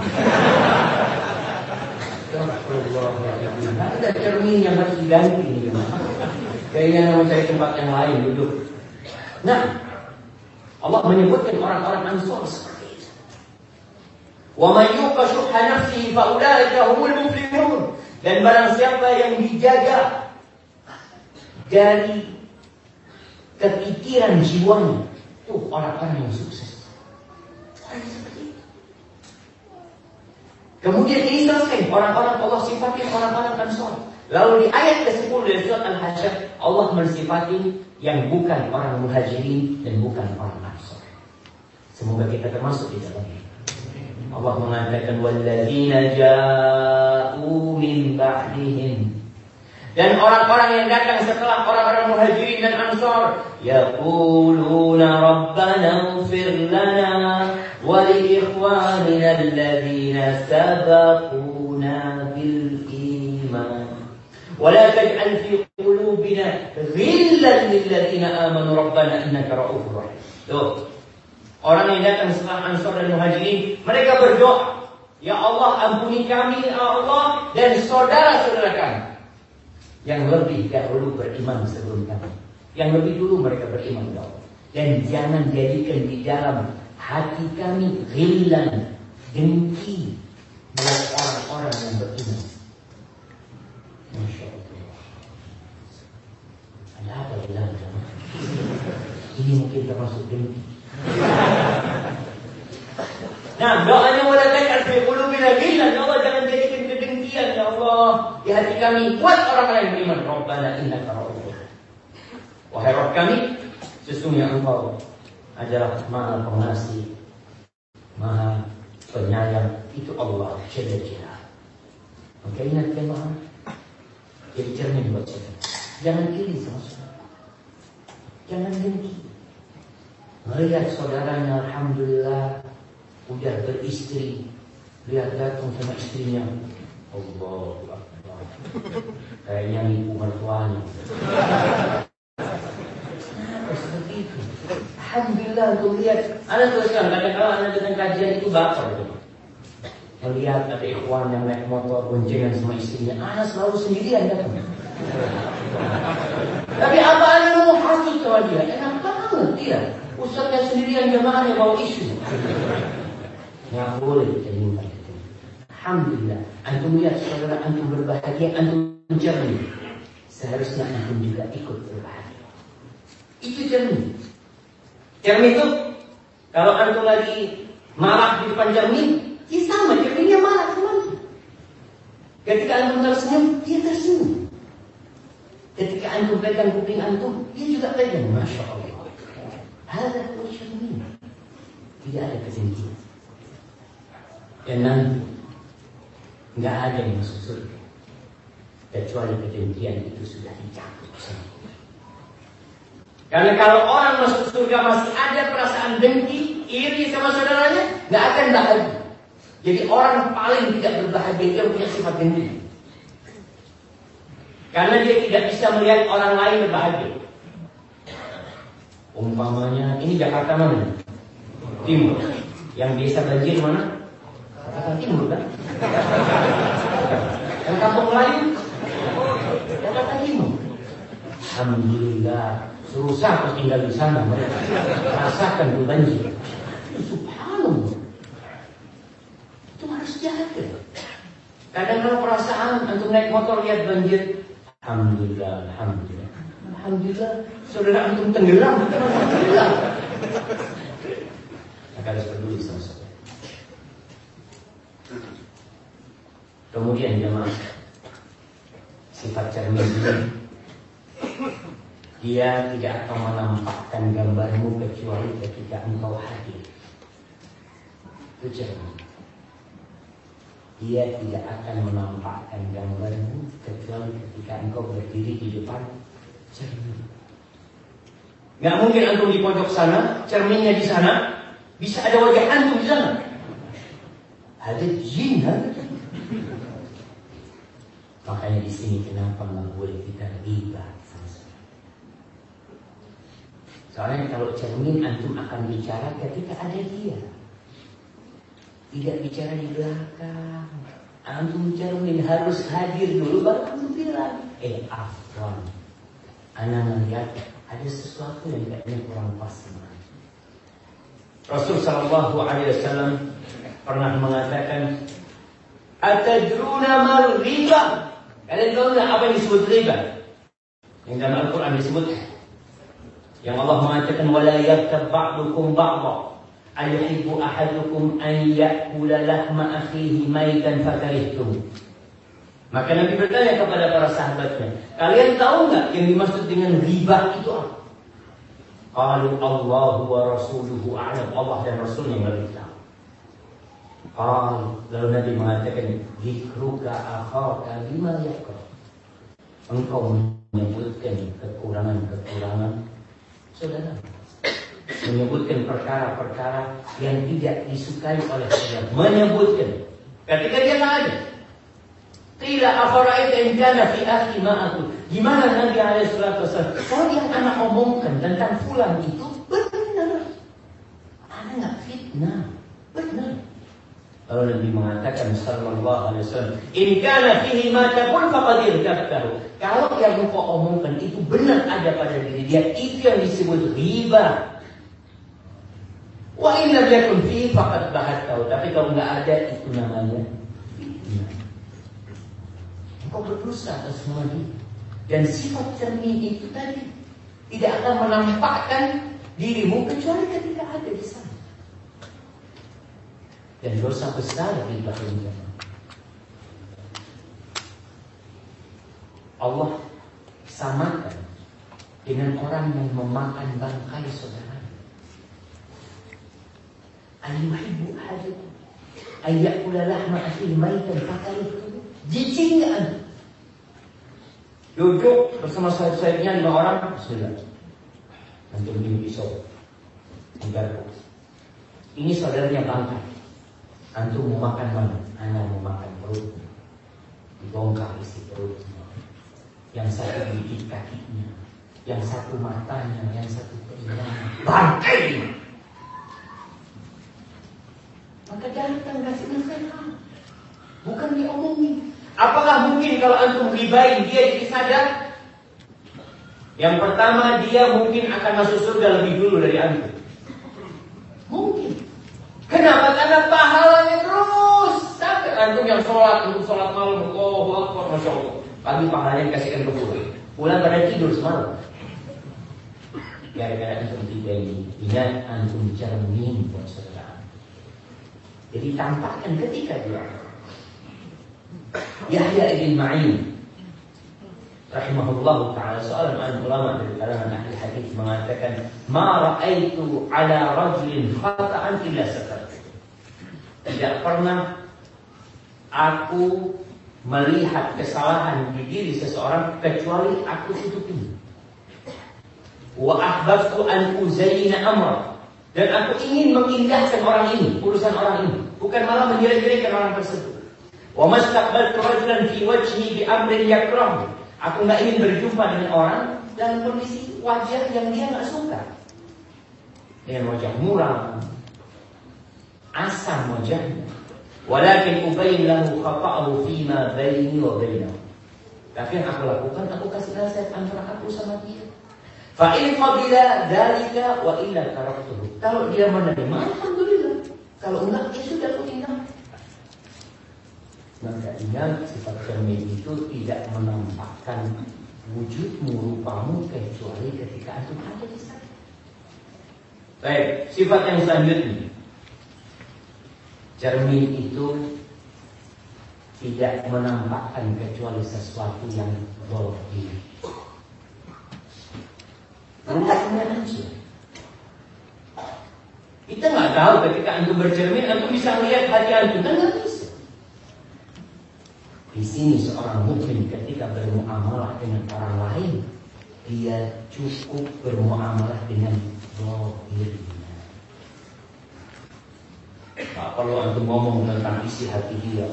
Astagfirullahaladzim. Ada cermin yang harus diganti. Kayaknya mau cari tempat yang lain duduk. Nah, Allah menyebutkan orang-orang Ansor seperti itu. Wa yuqa nafsihi fa ulaika humul muflihun. Dan barang siapa yang dijaga dari kepikiran jiwanya, itu orang-orang yang sukses. Orang yang itu. Kemudian ini selesai orang-orang Allah sifatkan orang-orang Ansor. Lalu di ayat ke-10 dari surat Al-Hasyr Allah mensifati yang bukan orang muhajirin dan bukan orang ansor. Semoga kita termasuk di dalamnya. Allah mengatakan walladzina ja'u min ba'dihim dan orang-orang yang datang setelah orang-orang muhajirin dan ansor yaquluna rabbana ighfir lana wa li ikhwanina alladhina sabaquna bil iman. Wa la taj'al fi qulubina ghillan lil ladzina amanu rabbana innaka ra'ufur rahim. Tuh orang yang datang setelah ansor dan muhajirin mereka berdoa ya Allah ampuni kami ya Allah dan saudara-saudara kami yang lebih dahulu beriman sebelum kami. Yang lebih dulu mereka beriman ya Allah. Dan jangan jadikan di dalam hati kami ghillan, dengki buat orang-orang yang beriman. Masya Allah. Ada apa bilang Ini mungkin termasuk dengki. Nah, doanya wala taj'al fi qulubina ghillan ya Allah jangan jadikan Allah di hati kami buat orang lain beriman. Rabbana innaka ra'ufur. Wahai Rabb kami, sesungguhnya Engkau adalah Maha Pengasih, Maha Penyayang. Itu Allah Jalla Jalla. Maka ingat ya Maha, jadi cermin buat saya. Jangan kiri sama saudara. Jangan dengki. Melihat saudaranya, Alhamdulillah, udah beristri. Lihat datang sama istrinya. Allah Kayaknya ibu mertuanya. Seperti itu? Alhamdulillah untuk lihat. Anda teruskan, kadang-kadang Anda dengan kajian itu baper. Melihat ada ikhwan yang naik motor boncengan sama istrinya. Anda selalu sendirian datang. Tapi apa anda mau hasut sama dia? Enak banget dia. Ustaznya sendirian jamaahnya bawa isu. Nggak boleh minta itu. Alhamdulillah. Antum lihat saudara antum berbahagia, antum cermin. Seharusnya antum juga ikut berbahagia. Itu cermin. Cermin itu kalau antum lagi marah di depan cermin, ya sama cerminnya marah antum. Ketika antum tersenyum, dia tersenyum. Ketika antum pegang kuping antum, dia juga pegang. Masya Allah. Ada cermin. Tidak ada kedengkian. Dan nanti nggak ada yang masuk surga kecuali kedengkian itu sudah dicabut Karena kalau orang masuk surga masih ada perasaan dengki, iri sama saudaranya, nggak akan bahagia. Jadi orang paling tidak berbahagia dia punya sifat dengki. Karena dia tidak bisa melihat orang lain berbahagia. Umpamanya ini Jakarta mana? Timur. Yang biasa banjir mana? Jakarta Timur kan? Yang kampung lain? Jakarta Timur. Alhamdulillah. Susah pas tinggal di sana mereka rasakan itu banjir. Subhanallah. Itu harus jaga. Kadang kalau perasaan antum naik motor lihat banjir, alhamdulillah, alhamdulillah. Alhamdulillah, saudara antum tenggelam, alhamdulillah. Maka harus peduli sama saudara. Kemudian jemaah sifat cermin ini dia tidak akan menampakkan gambarmu kecuali ketika engkau hadir. Itu cermin. Dia tidak akan menampakkan gambarmu kecuali ketika engkau berdiri di depan cermin. Gak mungkin antum di pojok sana, cerminnya di sana, bisa ada wajah antum di sana. Ada jin, ada. Makanya di sini kenapa nggak boleh kita riba Soalnya kalau cermin antum akan bicara ketika ada dia. Tidak bicara di belakang. Antum cermin harus hadir dulu baru antum bilang. Eh afwan. Anak melihat ada sesuatu yang kayaknya kurang pas sama Rasul Shallallahu Alaihi Wasallam pernah mengatakan, "Atadruna mal riba?" Kalian tahu nggak apa yang disebut riba? Yang dalam Al-Quran disebut yang Allah mengatakan wala yaktab ba'dukum ba'dha. Ayuhibbu ahadukum an ya'kula lahma akhihi maitan fakarihtum. Maka Nabi bertanya kepada para sahabatnya kalian tahu nggak yang dimaksud dengan riba itu apa? Qalu Allah wa rasuluhu a'lam. Allah dan Rasulnya yang lebih tahu Qal lalu Nabi mengatakan zikruka akhaka bima yakra engkau menyebutkan kekurangan-kekurangan saudara menyebutkan perkara-perkara yang tidak disukai oleh saudara menyebutkan ketika dia tak ada Qila afara'aita in kana fi akhi ma'aku. Gimana Nabi alaihi salatu wasallam? Kalau yang anak omongkan tentang fulan itu benar. Anak fitnah. Benar. Lalu Nabi mengatakan sallallahu alaihi wasallam, "In kana fihi ma taqul faqad irtabtahu." Kalau yang engkau omongkan itu benar ada pada diri dia, itu yang disebut riba. Wa in lam yakun fihi faqad bahattahu. Tapi kalau nggak ada itu namanya. Engkau berdosa atas semua. Dan sifat cermin itu tadi tidak akan menampakkan dirimu kecuali ketika ada di sana. Dan dosa besar di belakang Allah samakan dengan orang yang memakan bangkai saudara. Ayuhibbu ahadukum ayyakula lahma akhihi maitan fakarihtum. Jijik enggak Duduk bersama sayap-sayapnya lima orang, Bismillah. Antum ini pisau. Ini saudaranya bangkai. Antum mau makan mana? Anda mau makan perut. Dibongkar isi perutnya. Yang satu gigit kakinya. Yang satu matanya. Yang satu telinganya. Bangkai! Maka datang kasih nasihat. Bukan diomongin. Apakah mungkin kalau antum ribain dia jadi sadar? Yang pertama dia mungkin akan masuk surga lebih dulu dari antum. Mungkin. Kenapa? Karena pahalanya terus sampai antum yang sholat untuk sholat malam, oh Akbar, masya Allah. Pagi pahalanya dikasihkan ke pulang. Pulang pada tidur semalam. Gara-gara antum tidak ini, ingat antum cermin buat saudara. Jadi tampakkan ketika dia Yahya ibn Ma'in rahimahullah taala. Seorang alim ulama dari kalangan ahli hadis mengatakan ma raaitu ala rajulin khata'an illa sakat tidak pernah aku melihat kesalahan di diri seseorang kecuali aku tutupi. Wa ahbabtu an uzayyina amra. Dan aku ingin mengindahkan orang ini urusan orang ini. Bukan malah menjelek-jelekan orang tersebut. Wa mastaqbaltu rajulan fi wajhi bi amrin yakrah. Aku nggak ingin berjumpa dengan orang dalam kondisi wajah yang dia nggak suka. Dengan wajah muram, asam wajahnya. Walakin ubayin lahu khata'ahu fima baini wa bainahu. Tapi yang aku lakukan, aku kasih nasihat antara aku sama dia. Fa in qabila dalika wa illa taraktuhu. Kalau dia menerima, alhamdulillah. Kalau enggak, ya sudah aku tinggal. Maka ingat sifat cermin itu tidak menampakkan wujudmu, rupamu kecuali ketika antum ada di sana. Baik, sifat yang selanjutnya. Cermin itu tidak menampakkan kecuali sesuatu yang zahir. Rupanya aja. Kita nggak tahu ketika antum bercermin, antum bisa melihat hati antum, kan nggak bisa. Di sini seorang mukmin ketika bermuamalah dengan orang lain, dia cukup bermuamalah dengan zahirnya. Tak perlu antum ngomong tentang isi hati dia.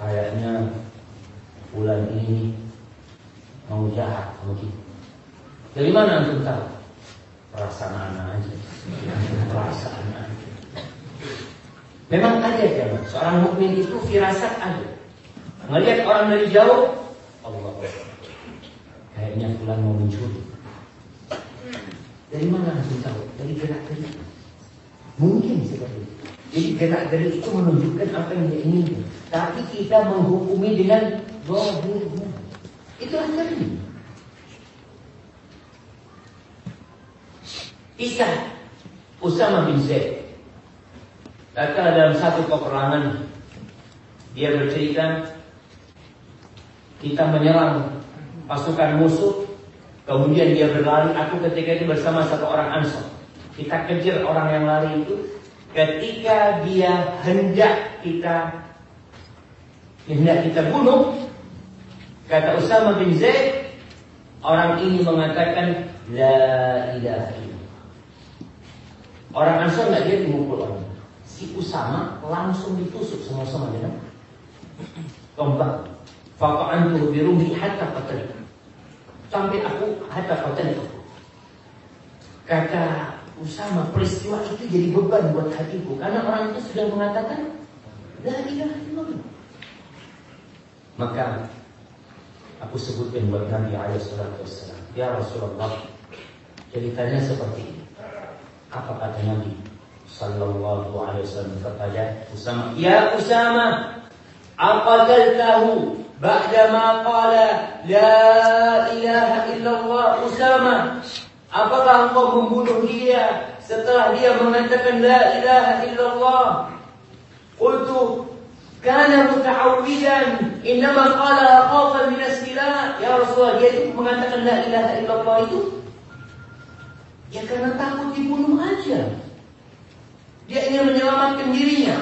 Kayaknya bulan ini mau jahat kita. Dari mana antum tahu? Perasaan anak aja. Perasaan aja. Memang ada ya, seorang mukmin itu firasat ada. Melihat orang dari jauh, Allah kayaknya pulang mau mencuri. Dari mana langsung tahu? Dari gerak gerik. Mungkin seperti itu. Jadi gerak gerik itu menunjukkan apa yang dia inginkan. Tapi kita menghukumi dengan zahirnya. Itu akhirnya. Kisah Usama bin Zaid. Kata dalam satu peperangan dia bercerita kita menyerang pasukan musuh kemudian dia berlari. Aku ketika itu bersama satu orang ansor. Kita kejar orang yang lari itu. Ketika dia hendak kita hendak kita bunuh kata Usama bin Zaid orang ini mengatakan la ilaha orang ansor nggak dia dimukul orang. Si Usama langsung ditusuk sama-sama dengan tombak. Faka'antu birumhi hatta qatal. Sampai aku hatta qatal. Kata Usama peristiwa itu jadi beban buat hatiku karena orang itu sudah mengatakan la ilaha illallah. Maka aku sebutkan buat Nabi alaihi salatu wassalam, "Ya Rasulullah, ceritanya seperti ini." Apa kata Nabi? sallallahu alaihi wasallam kepada Usama, "Ya Usama, aqataltahu ba'dama qala la ilaha illallah Usama." Apakah engkau membunuh dia setelah dia mengatakan la ilaha illallah? Qultu kana muta'awwidan innama qala khawfan min as-silah. Ya Rasulullah, dia itu mengatakan la ilaha illallah itu ya karena takut dibunuh aja. Dia ingin menyelamatkan dirinya.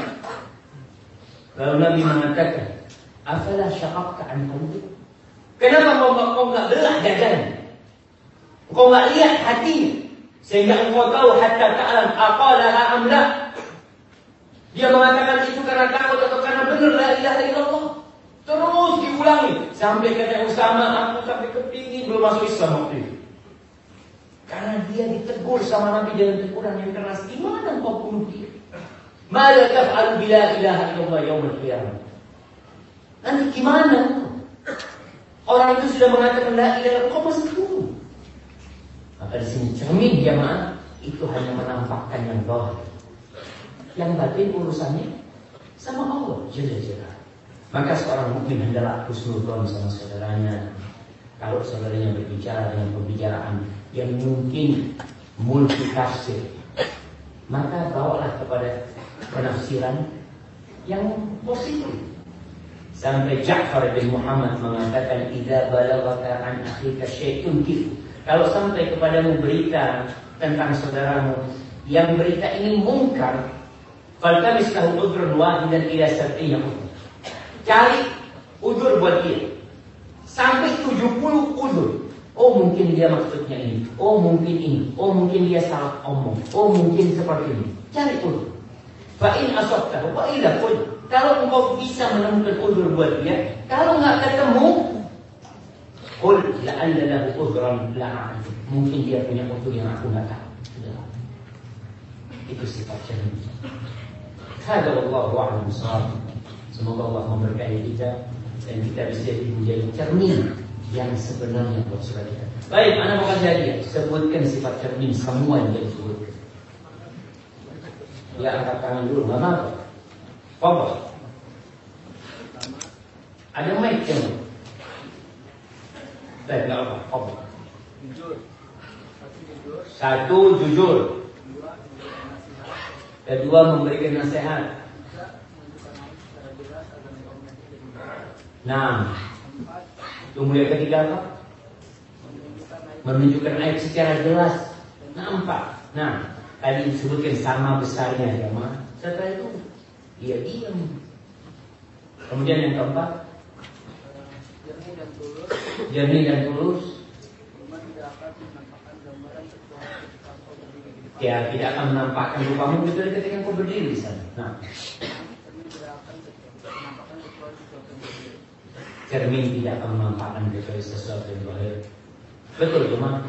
Lalu Nabi mengatakan, "Afala syaqaqta an qalbi?" Kenapa kau enggak kau belah dadanya? Kau enggak lihat hatinya sehingga engkau tahu hatta ta'lam aqalaha am la. Dia mengatakan itu karena takut atau karena benar la ilaha illallah. Terus diulangi sampai kata Usama, aku sampai kepingin belum masuk Islam waktu itu. Karena dia ditegur sama Nabi dengan teguran yang keras. Gimana kau bunuh dia? Mada taf'al bila ilaha illallah yaumul qiyamah. Nanti gimana? Orang itu sudah mengatakan la ilaha kau masih bunuh. Maka di sini cermin jamaah itu hanya menampakkan yang bawah. Yang batin urusannya sama Allah jalla. Maka seorang mukmin hendaklah husnudzon sama saudaranya. Kalau saudaranya berbicara dengan pembicaraan yang mungkin multitafsir, maka bawalah kepada penafsiran yang positif. Sampai Ja'far bin Muhammad mengatakan idza balaghaka an akhika syai'un kifu. Kalau sampai kepadamu berita tentang saudaramu yang berita ini mungkar, faltamis lahu udrun wahidan ila sab'ina Cari udur buat dia. Sampai 70 udur. Oh mungkin dia maksudnya ini. Oh mungkin ini. Oh mungkin dia salah omong. Oh mungkin seperti ini. Cari udur. Fa'in asabtahu wa ila qul. Kalau engkau bisa menemukan udur buat dia, kalau nggak ketemu, qul la'alla lahu udran la Mungkin dia punya udur yang aku nggak tahu. Itu sifat cermin. Hada wallahu a'lam Semoga Allah memberkahi kita dan kita bisa menjadi cermin yang sebenarnya buat saudara kita. Baik, anak kasih hadiah. Sebutkan sifat cermin semua yang dia sebutkan. Ya angkat tangan dulu, nggak apa Apa? Ada mic yang Baik, nggak apa Apa? Jujur. Satu jujur. Kedua memberikan nasihat. Nah, kemudian ketiga apa? Menunjukkan ayat secara jelas. Nampak. Nah, tadi disebutkan sama besarnya ya ma. Setelah itu dia diam. Kemudian yang keempat, Jernih dan tulus. jernih dan tulus. Ya, tidak akan menampakkan rupamu kecuali ketika kau berdiri di sana. Nah, Cermin tidak akan menampakkan kecuali sesuatu yang bahaya. Betul, cuma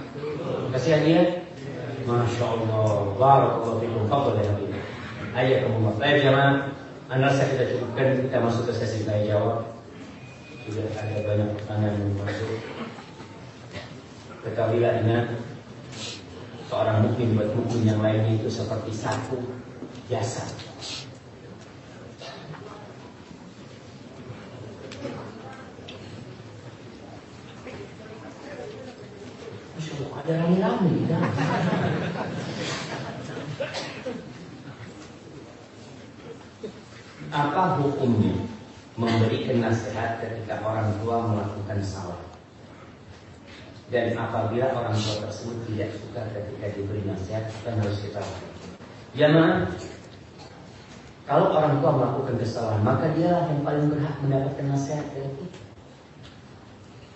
kasih hadiah. Masya Allah, barakallahu fikum, fadl ya Habib. Mau. Baik anda saya kita cukupkan kita masuk ke sesi tanya jawab. Sudah ada banyak pertanyaan yang masuk. Ketahuilah ingat seorang mukmin buat mukmin yang lainnya itu seperti satu jasa. Ada rame-rame di dalam. Apa hukumnya memberikan nasihat ketika orang tua melakukan salah? Dan apabila orang tua tersebut tidak suka ketika diberi nasihat, apa yang harus kita lakukan? Jamaah, kalau orang tua melakukan kesalahan, maka dia yang paling berhak mendapatkan nasihat dari kita.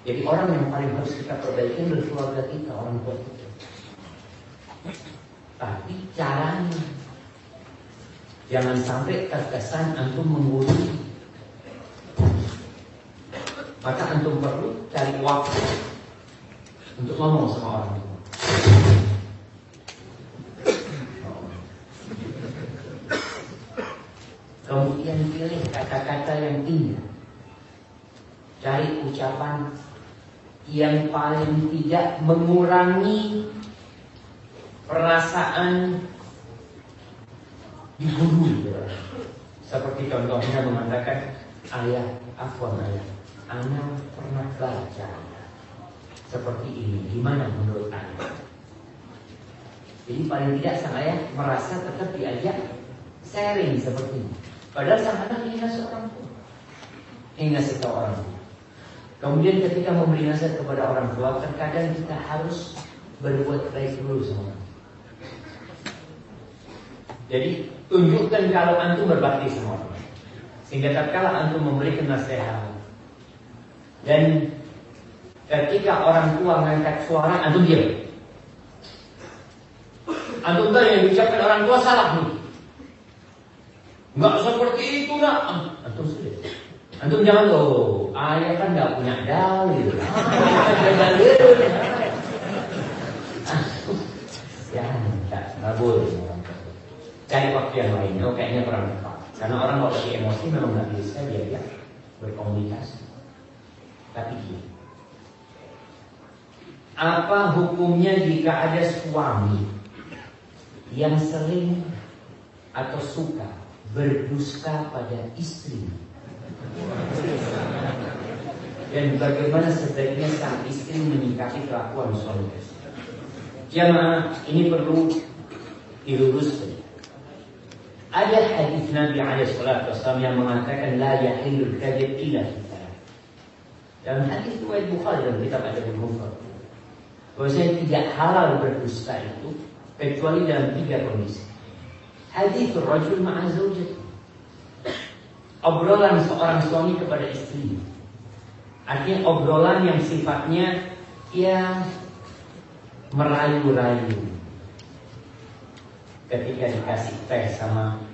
Jadi orang yang paling harus kita perbaiki adalah keluarga kita, orang tua kita. Tapi caranya Jangan sampai terkesan antum menggurui. Maka antum perlu cari waktu untuk ngomong sama orang tua. Kemudian pilih kata-kata yang indah. Cari ucapan yang paling tidak mengurangi perasaan dihuni seperti contohnya mengatakan ayah afwan ayah anak pernah baca seperti ini gimana menurut anda jadi paling tidak sang ayah merasa tetap diajak sharing seperti ini. Padahal sang anak ingin seorang tua ingin ngasih tahu orang tua kemudian ketika memberi nasihat kepada orang tua terkadang kita harus berbuat baik dulu sama orang jadi tunjukkan kalau antum berbakti sama orang. Sehingga tatkala antum memberikan nasihat dan ketika orang tua mengangkat suara antum diam. Antum tahu yang diucapkan orang tua salah nih. Enggak seperti itu nak. Antum sudah. Antum jangan loh, ayah kan nggak punya dalil. Ah, dalil. Ya, tak boleh cari waktu yang lain. Kayaknya kurang tepat. Karena orang kalau lagi emosi memang nggak bisa dia dia berkomunikasi. Tapi dia. Apa hukumnya jika ada suami yang sering atau suka berdusta pada istri? Dan bagaimana sebaiknya sang istri menyikapi kelakuan suami tersebut? Ini perlu diluruskan. Ada hadis Nabi SAW yang mengatakan la yahilul kadzib illa. Dalam hadis riwayat Bukhari dalam kitab Adabul Mufrad. Bahwasanya tidak halal berdusta itu kecuali dalam tiga kondisi. Hadis rajul ma'a. Obrolan seorang suami kepada istri. Artinya obrolan yang sifatnya ya merayu-rayu ketika dikasih teh sama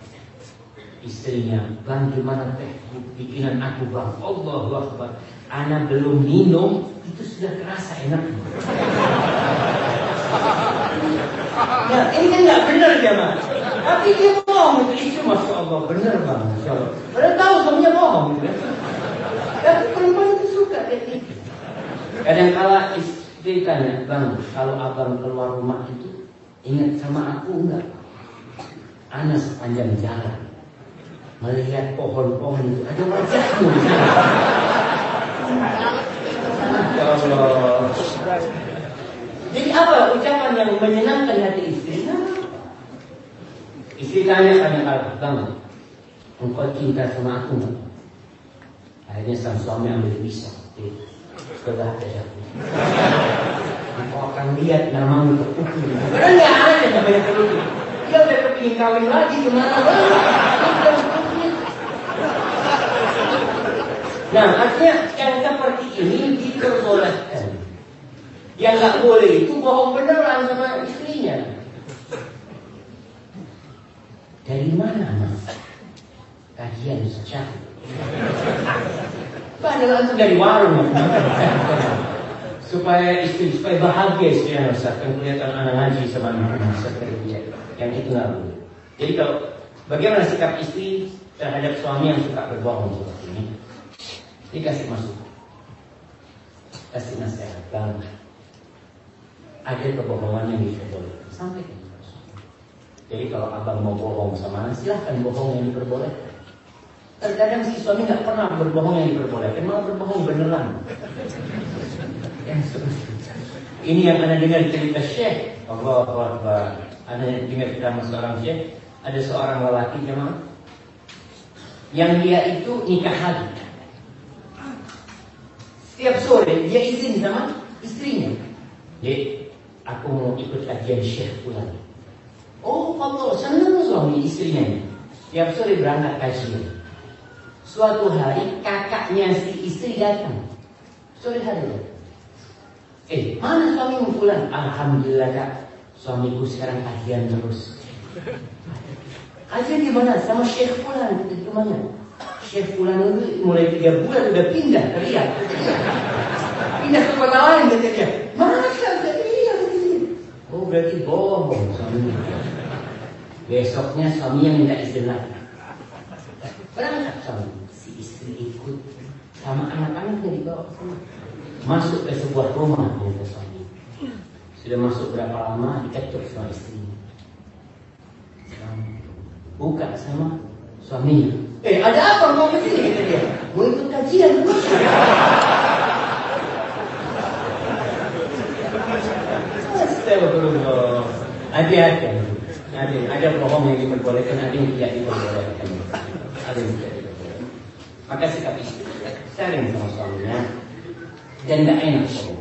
istrinya, bang gimana teh bikinan aku bang? Allah Akbar. Anak belum minum itu sudah kerasa enak. ya ini kan nggak benar dia mah. Tapi dia bohong itu masya Allah benar bang, masya Allah. Padahal tahu suaminya bohong gitu ya. Tapi perempuan itu suka kayak. Kadang kala istri tanya, bang kalau abang keluar rumah itu ingat sama aku enggak? Anak sepanjang jalan melihat pohon-pohon itu ada wajahmu di sana. Jadi apa ucapan yang menyenangkan hati istri? Istri tanya tanya bang, engkau cinta sama aku? Akhirnya sang suami ambil pisau, sebelah aku. Engkau akan lihat namamu terukir. Karena nggak ada namanya terukir dia udah kepingin kawin lagi gimana Nah, artinya yang seperti ini diperbolehkan. Yang nggak boleh itu bohong beneran sama istrinya. Dari mana mas? Kajian sejak. Padahal langsung dari warung. supaya istri supaya bahagia istrinya Ustaz kan kelihatan anak ngaji sama anak Ustaz kerja yang itu nggak boleh. Jadi kalau Bagaimana sikap istri terhadap suami yang suka berbohong seperti ini? Dikasih masuk. Kasih nasihat. Bang, ada kebohongan yang diperbolehkan. Sampai ke Jadi kalau abang mau bohong sama anak, silahkan bohong yang diperbolehkan. Terkadang si suami nggak pernah berbohong yang diperbolehkan, malah berbohong beneran. Ini yang anda dengar cerita Syekh. Allah Akbar. Anda dengar cerita seorang Syekh. Ada seorang lelaki jemaah yang dia itu nikah Setiap sore dia izin sama istrinya. Dek, aku mau ikut kajian Syekh pulang. Oh Allah, senang suami istrinya. Setiap sore berangkat kajian. Suatu hari kakaknya si istri datang. Sore hari. Eh, mana suamimu pulang? Alhamdulillah kak, suamiku sekarang kajian terus. Kajian di mana? Sama Syekh Fulan di mana? Syekh Fulan itu mulai tiga bulan udah pindah ke Riyadh. Pindah ke kota lain kata dia. Masa iya Oh berarti bohong suaminya. Besoknya suaminya minta lagi. Berangkat suami. Si istri ikut sama anak-anaknya dibawa ke. Masuk ke sebuah rumah kata suami. Sudah masuk berapa lama diketuk sama istrinya. Buka sama suaminya. Eh ada apa mau ke sini kata dia? Mau ikut kajian. Astagfirullah. Hati-hati. Ada, ada bohong yang diperbolehkan, ada yang tidak diperbolehkan. Ada yang tidak diperbolehkan. Maka sikap istri sharing sama suaminya dan tidak enak bohong.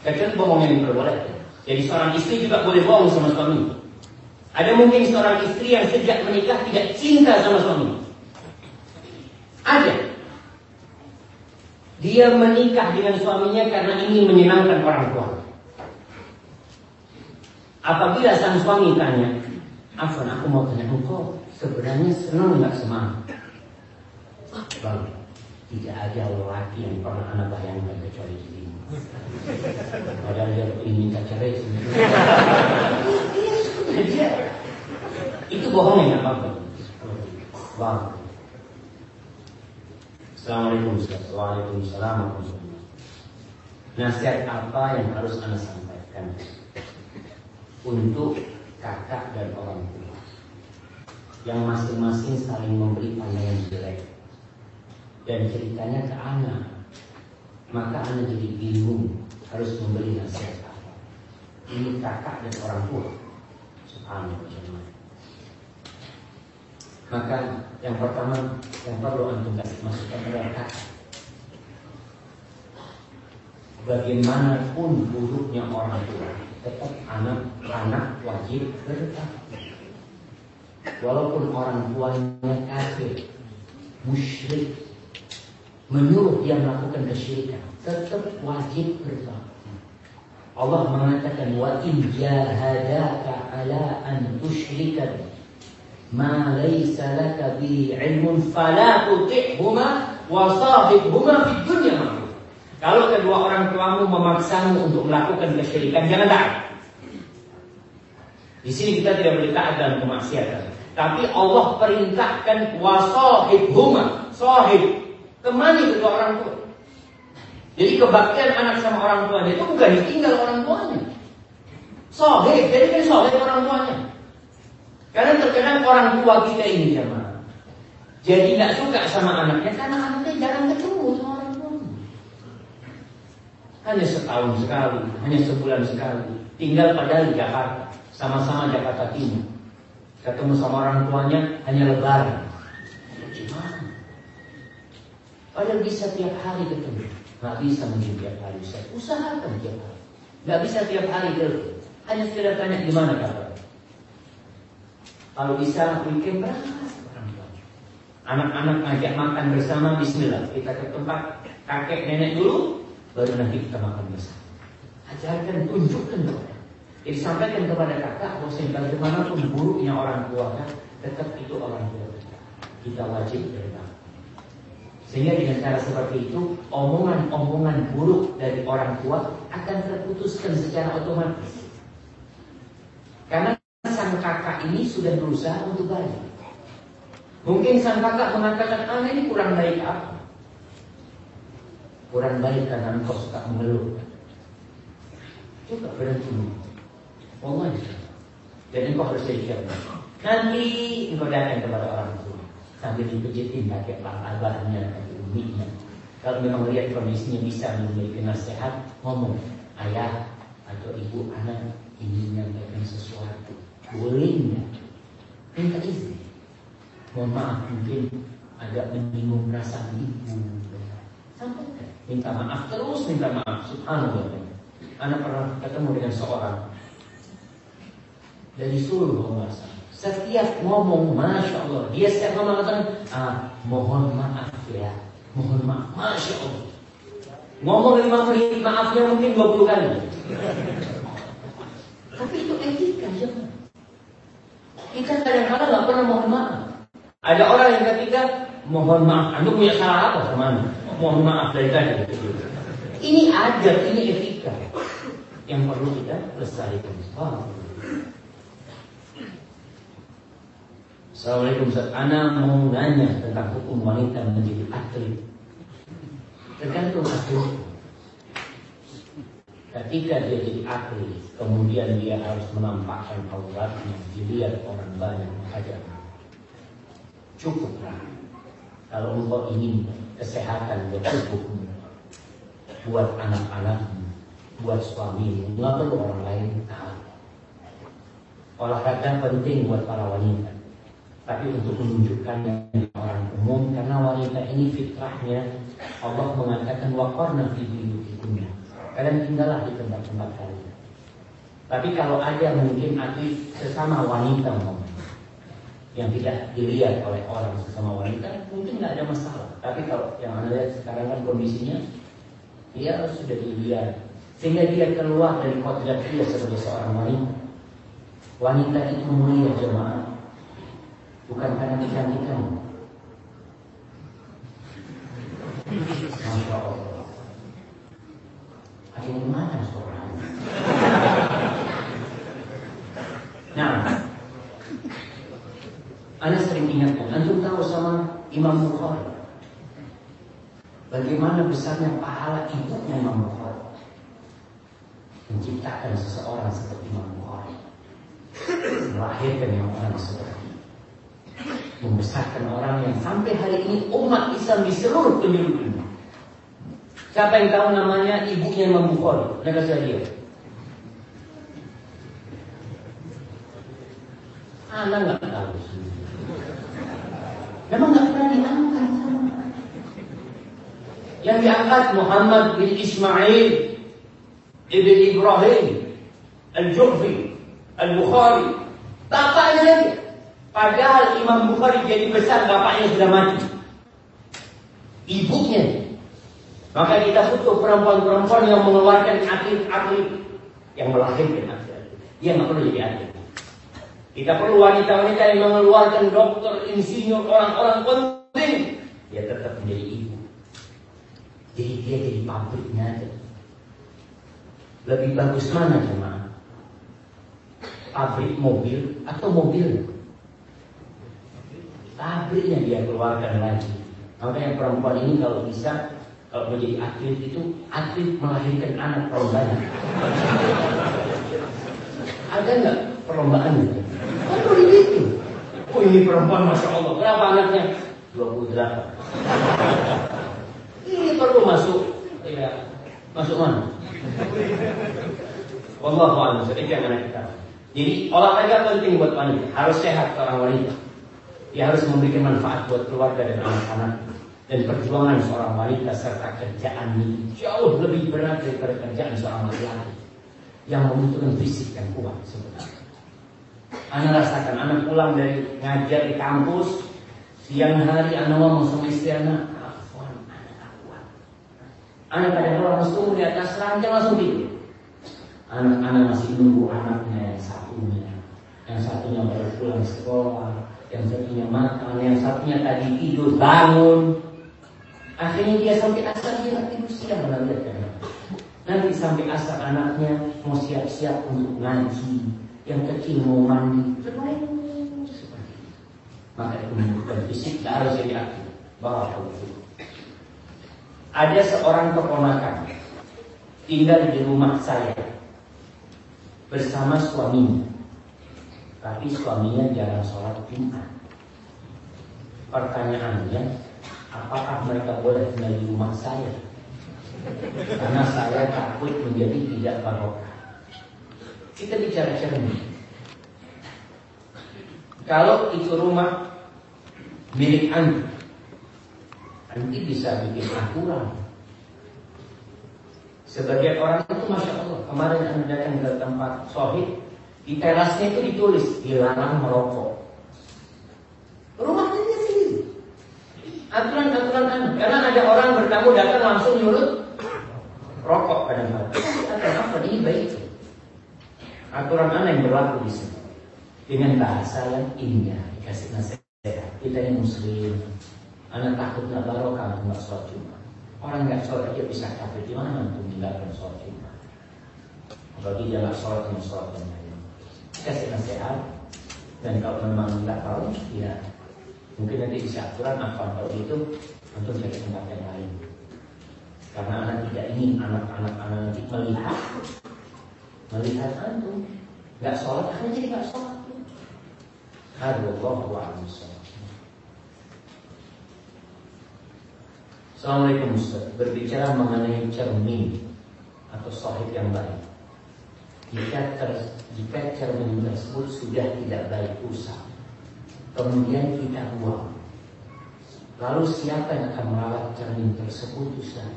Kecuali bohong yang diperbolehkan. Jadi seorang istri juga boleh bohong sama suami. Ada mungkin seorang istri yang sejak menikah tidak cinta sama suami. Ada. Dia menikah dengan suaminya karena ingin menyenangkan orang tua. Apabila sang suami tanya, Afan aku mau tanya engkau sebenarnya senang nggak sama Bang, tidak ada lelaki yang pernah anak bayangkan kecuali dirimu. Padahal dia ingin minta cerai dia itu bohong ya apa Bang. Assalamualaikum Waalaikumsalam Nasihat apa yang harus anda sampaikan? untuk kakak dan orang tua yang masing-masing saling memberi pandangan jelek dan ceritanya ke anak maka anak jadi bingung harus memberi nasihat apa. Ini kakak dan orang tua subhanallah maka yang pertama yang perlu antum kasih masukan adalah bagaimanapun buruknya orang tua tetap anak-anak wajib bertakwa. Walaupun orang tuanya kafir, musyrik, menyuruh dia melakukan kesyirikan, tetap wajib bertakwa. Allah mengatakan wa in jahadaka ala an tusyrika ma laysa laka bi ilmun fala tuti'huma wa sahibhuma fid dunya. Kalau kedua orang tuamu memaksamu untuk melakukan kesyirikan, jangan taat. Di sini kita tidak boleh taat dalam kemaksiatan. Tapi Allah perintahkan wasahib huma, sahib, temani kedua orang tua. Jadi kebaktian anak sama orang tuanya itu bukan ditinggal orang tuanya. Sahib, jadi kan sahib orang tuanya. Karena terkadang orang tua kita ini sama. Jadi nggak suka sama anaknya karena anaknya jarang ketemu sama orang tuanya. Hanya setahun sekali, hanya sebulan sekali. Tinggal pada di Jakarta, sama-sama Jakarta Timur. Ketemu sama orang tuanya hanya lebaran. Gimana? Padahal bisa tiap hari ketemu. Nggak bisa mungkin tiap hari. Saya usahakan tiap hari. Nggak bisa tiap hari ketemu. Hanya sekedar tanya gimana kabar. Kalau bisa weekend berangkat. Anak-anak ngajak makan bersama Bismillah. Kita ke tempat kakek nenek dulu, baru nanti kita makan bersama. Ajarkan, tunjukkan kepada. Jadi sampaikan kepada kakak bahwa bagaimanapun buruknya orang tua kan, tetap itu orang tua kita. Kita wajib bertakwa. Sehingga dengan cara seperti itu, omongan-omongan buruk dari orang tua akan terputuskan secara otomatis. Karena sang kakak ini sudah berusaha untuk balik. Mungkin sang kakak mengatakan, anak ini kurang baik apa? Kurang baik karena engkau suka mengeluh. Coba berhenti. Ngomong aja. Dan engkau harus jadi? Nanti engkau datang kepada orang tua sambil dipijitin pakai abahnya, pakai uminya. Kalau memang lihat kondisinya bisa memiliki nasihat, ngomong, ayah atau ibu anak ingin menyampaikan sesuatu. Boleh? Minta izin. Mohon maaf mungkin agak menyinggung perasaan ibu. Sampaikan. Minta maaf terus minta maaf. Subhanallah. Anak pernah ketemu dengan seorang dari seluruh penguasa. Setiap ngomong, masya Allah, dia setiap ngomong mengatakan, ah, mohon maaf ya, mohon maaf, masya Allah. Ngomong lima menit, maafnya mungkin 20 kali. Tapi itu etika, jangan. Kita kadang-kadang nggak pernah mohon maaf. Ada orang yang ketika mohon maaf, anda punya salah apa sama anda? Mohon maaf dari tadi. Ini ajar, ini etika yang perlu kita lestarikan. Oh. Assalamualaikum Ustaz. Ana mau nanya tentang hukum wanita menjadi atlet. Tergantung atlet. Ketika dia jadi atlet, kemudian dia harus menampakkan auratnya, dilihat orang banyak saja. Cukuplah. Kalau engkau ingin kesehatan buat tubuhmu, buat anak-anakmu, buat suamimu, nggak perlu orang lain tahu. Olahraga penting buat para wanita tapi untuk menunjukkan orang umum karena wanita ini fitrahnya Allah mengatakan waqarna fi buyutikunna. Kalian tinggallah di tempat-tempat kalian. Tapi kalau ada mungkin atlet sesama wanita yang tidak dilihat oleh orang sesama wanita mungkin nggak ada masalah. Tapi kalau yang anda lihat sekarang kan kondisinya dia sudah dilihat sehingga dia keluar dari kodrat dia sebagai seorang wanita. Wanita itu mulia jemaah bukan karena kecantikan. Masya Allah. Akhirnya mana seorang? Nah, Anda sering ingatkan, Antum tahu sama Imam Bukhari. Bagaimana besarnya pahala ibunya Imam Bukhari. Menciptakan seseorang seperti Imam Bukhari. Melahirkan yang orang seperti membesarkan orang yang sampai hari ini umat Islam di seluruh penjuru dunia. Siapa yang tahu namanya ibunya Imam Bukhari? Saya dia. Anak nggak tahu. Memang nggak pernah diangkat. Yang diangkat Muhammad bin Ismail ibn Ibrahim al-Juhfi al-Bukhari. Bapaknya dia. Padahal Imam Bukhari jadi besar bapaknya sudah mati. Ibunya. Maka kita butuh perempuan-perempuan yang mengeluarkan atlet-atlet yang melahirkan atlet. Dia nggak perlu jadi atlet. Kita perlu wanita-wanita yang mengeluarkan dokter, insinyur, orang-orang penting. Dia tetap menjadi ibu. Jadi dia jadi pabriknya aja. Lebih bagus mana cuma pabrik mobil atau mobil? Pabriknya dia keluarkan lagi. Makanya perempuan ini kalau bisa kalau menjadi atlet itu atlet melahirkan anak perlombaan. Ada nggak perlombaan? Kan begitu. Oh ini perempuan masya Allah. Berapa anaknya? 28. Ini perlu masuk. Ya, masuk mana? Wallahu a'lam. Yang kita. Jadi olahraga penting buat wanita. Harus sehat seorang wanita. Dia harus memberikan manfaat buat keluarga dan anak-anak. Dan perjuangan seorang wanita serta kerjaan ini jauh lebih berat daripada kerjaan seorang laki-laki yang membutuhkan fisik yang kuat sebenarnya. Anak rasakan, anak pulang dari ngajar di kampus, siang hari anak ngomong sama istri anak, Afwan, anak kuat. Anak kadang-kadang langsung di atas ranjang langsung tidur. Anak-anak masih nunggu anaknya yang satunya, yang satunya baru pulang sekolah, yang satunya makan, yang satunya tadi tidur bangun. Akhirnya dia sampai asar dia tidur siang kan? Nanti sampai asar anaknya mau siap-siap untuk ngaji. yang kecil mau mandi seperti itu. Maka itu menunjukkan fisik tidak harus jadi aktif. Ada seorang keponakan tinggal di rumah saya bersama suaminya. Tapi suaminya jarang sholat Jumat. Pertanyaannya, apakah mereka boleh tinggal di rumah saya? Karena saya takut menjadi tidak barokah. Kita bicara cermin. Kalau itu rumah milik Anda, nanti bisa bikin aturan. Sebagian orang itu Masya Allah, kemarin Anda datang ke tempat sohid, di terasnya itu ditulis, dilarang merokok. Rumahnya dia sendiri. Aturan-aturan Anda. Karena ada orang bertamu datang langsung nyuruh rokok kadang-kadang. Kenapa? Ini baik. Aturan Anda yang berlaku di sini. Dengan bahasa yang indah, dikasih nasihat. Kita ini muslim, Anak takut nggak barokah nggak sholat Jumat. Orang nggak sholat aja bisa kafir di mana untuk meninggalkan sholat Jumat. Kalau dia nggak sholat dengan sholat yang. Kasih nasihat. Dan kalau memang nggak tahu, ya mungkin nanti bisa aturan apa kalau itu untuk cari tempat yang lain. Karena anak tidak ingin anak-anak anak nanti melihat melihat antum nggak sholat, anak jadi nggak sholat. Aduh, Allah Assalamualaikum Ustaz Berbicara mengenai cermin Atau sahih yang baik Jika, ter, jika cermin tersebut sudah tidak baik usah Kemudian kita buang Lalu siapa yang akan merawat cermin tersebut Ustaz?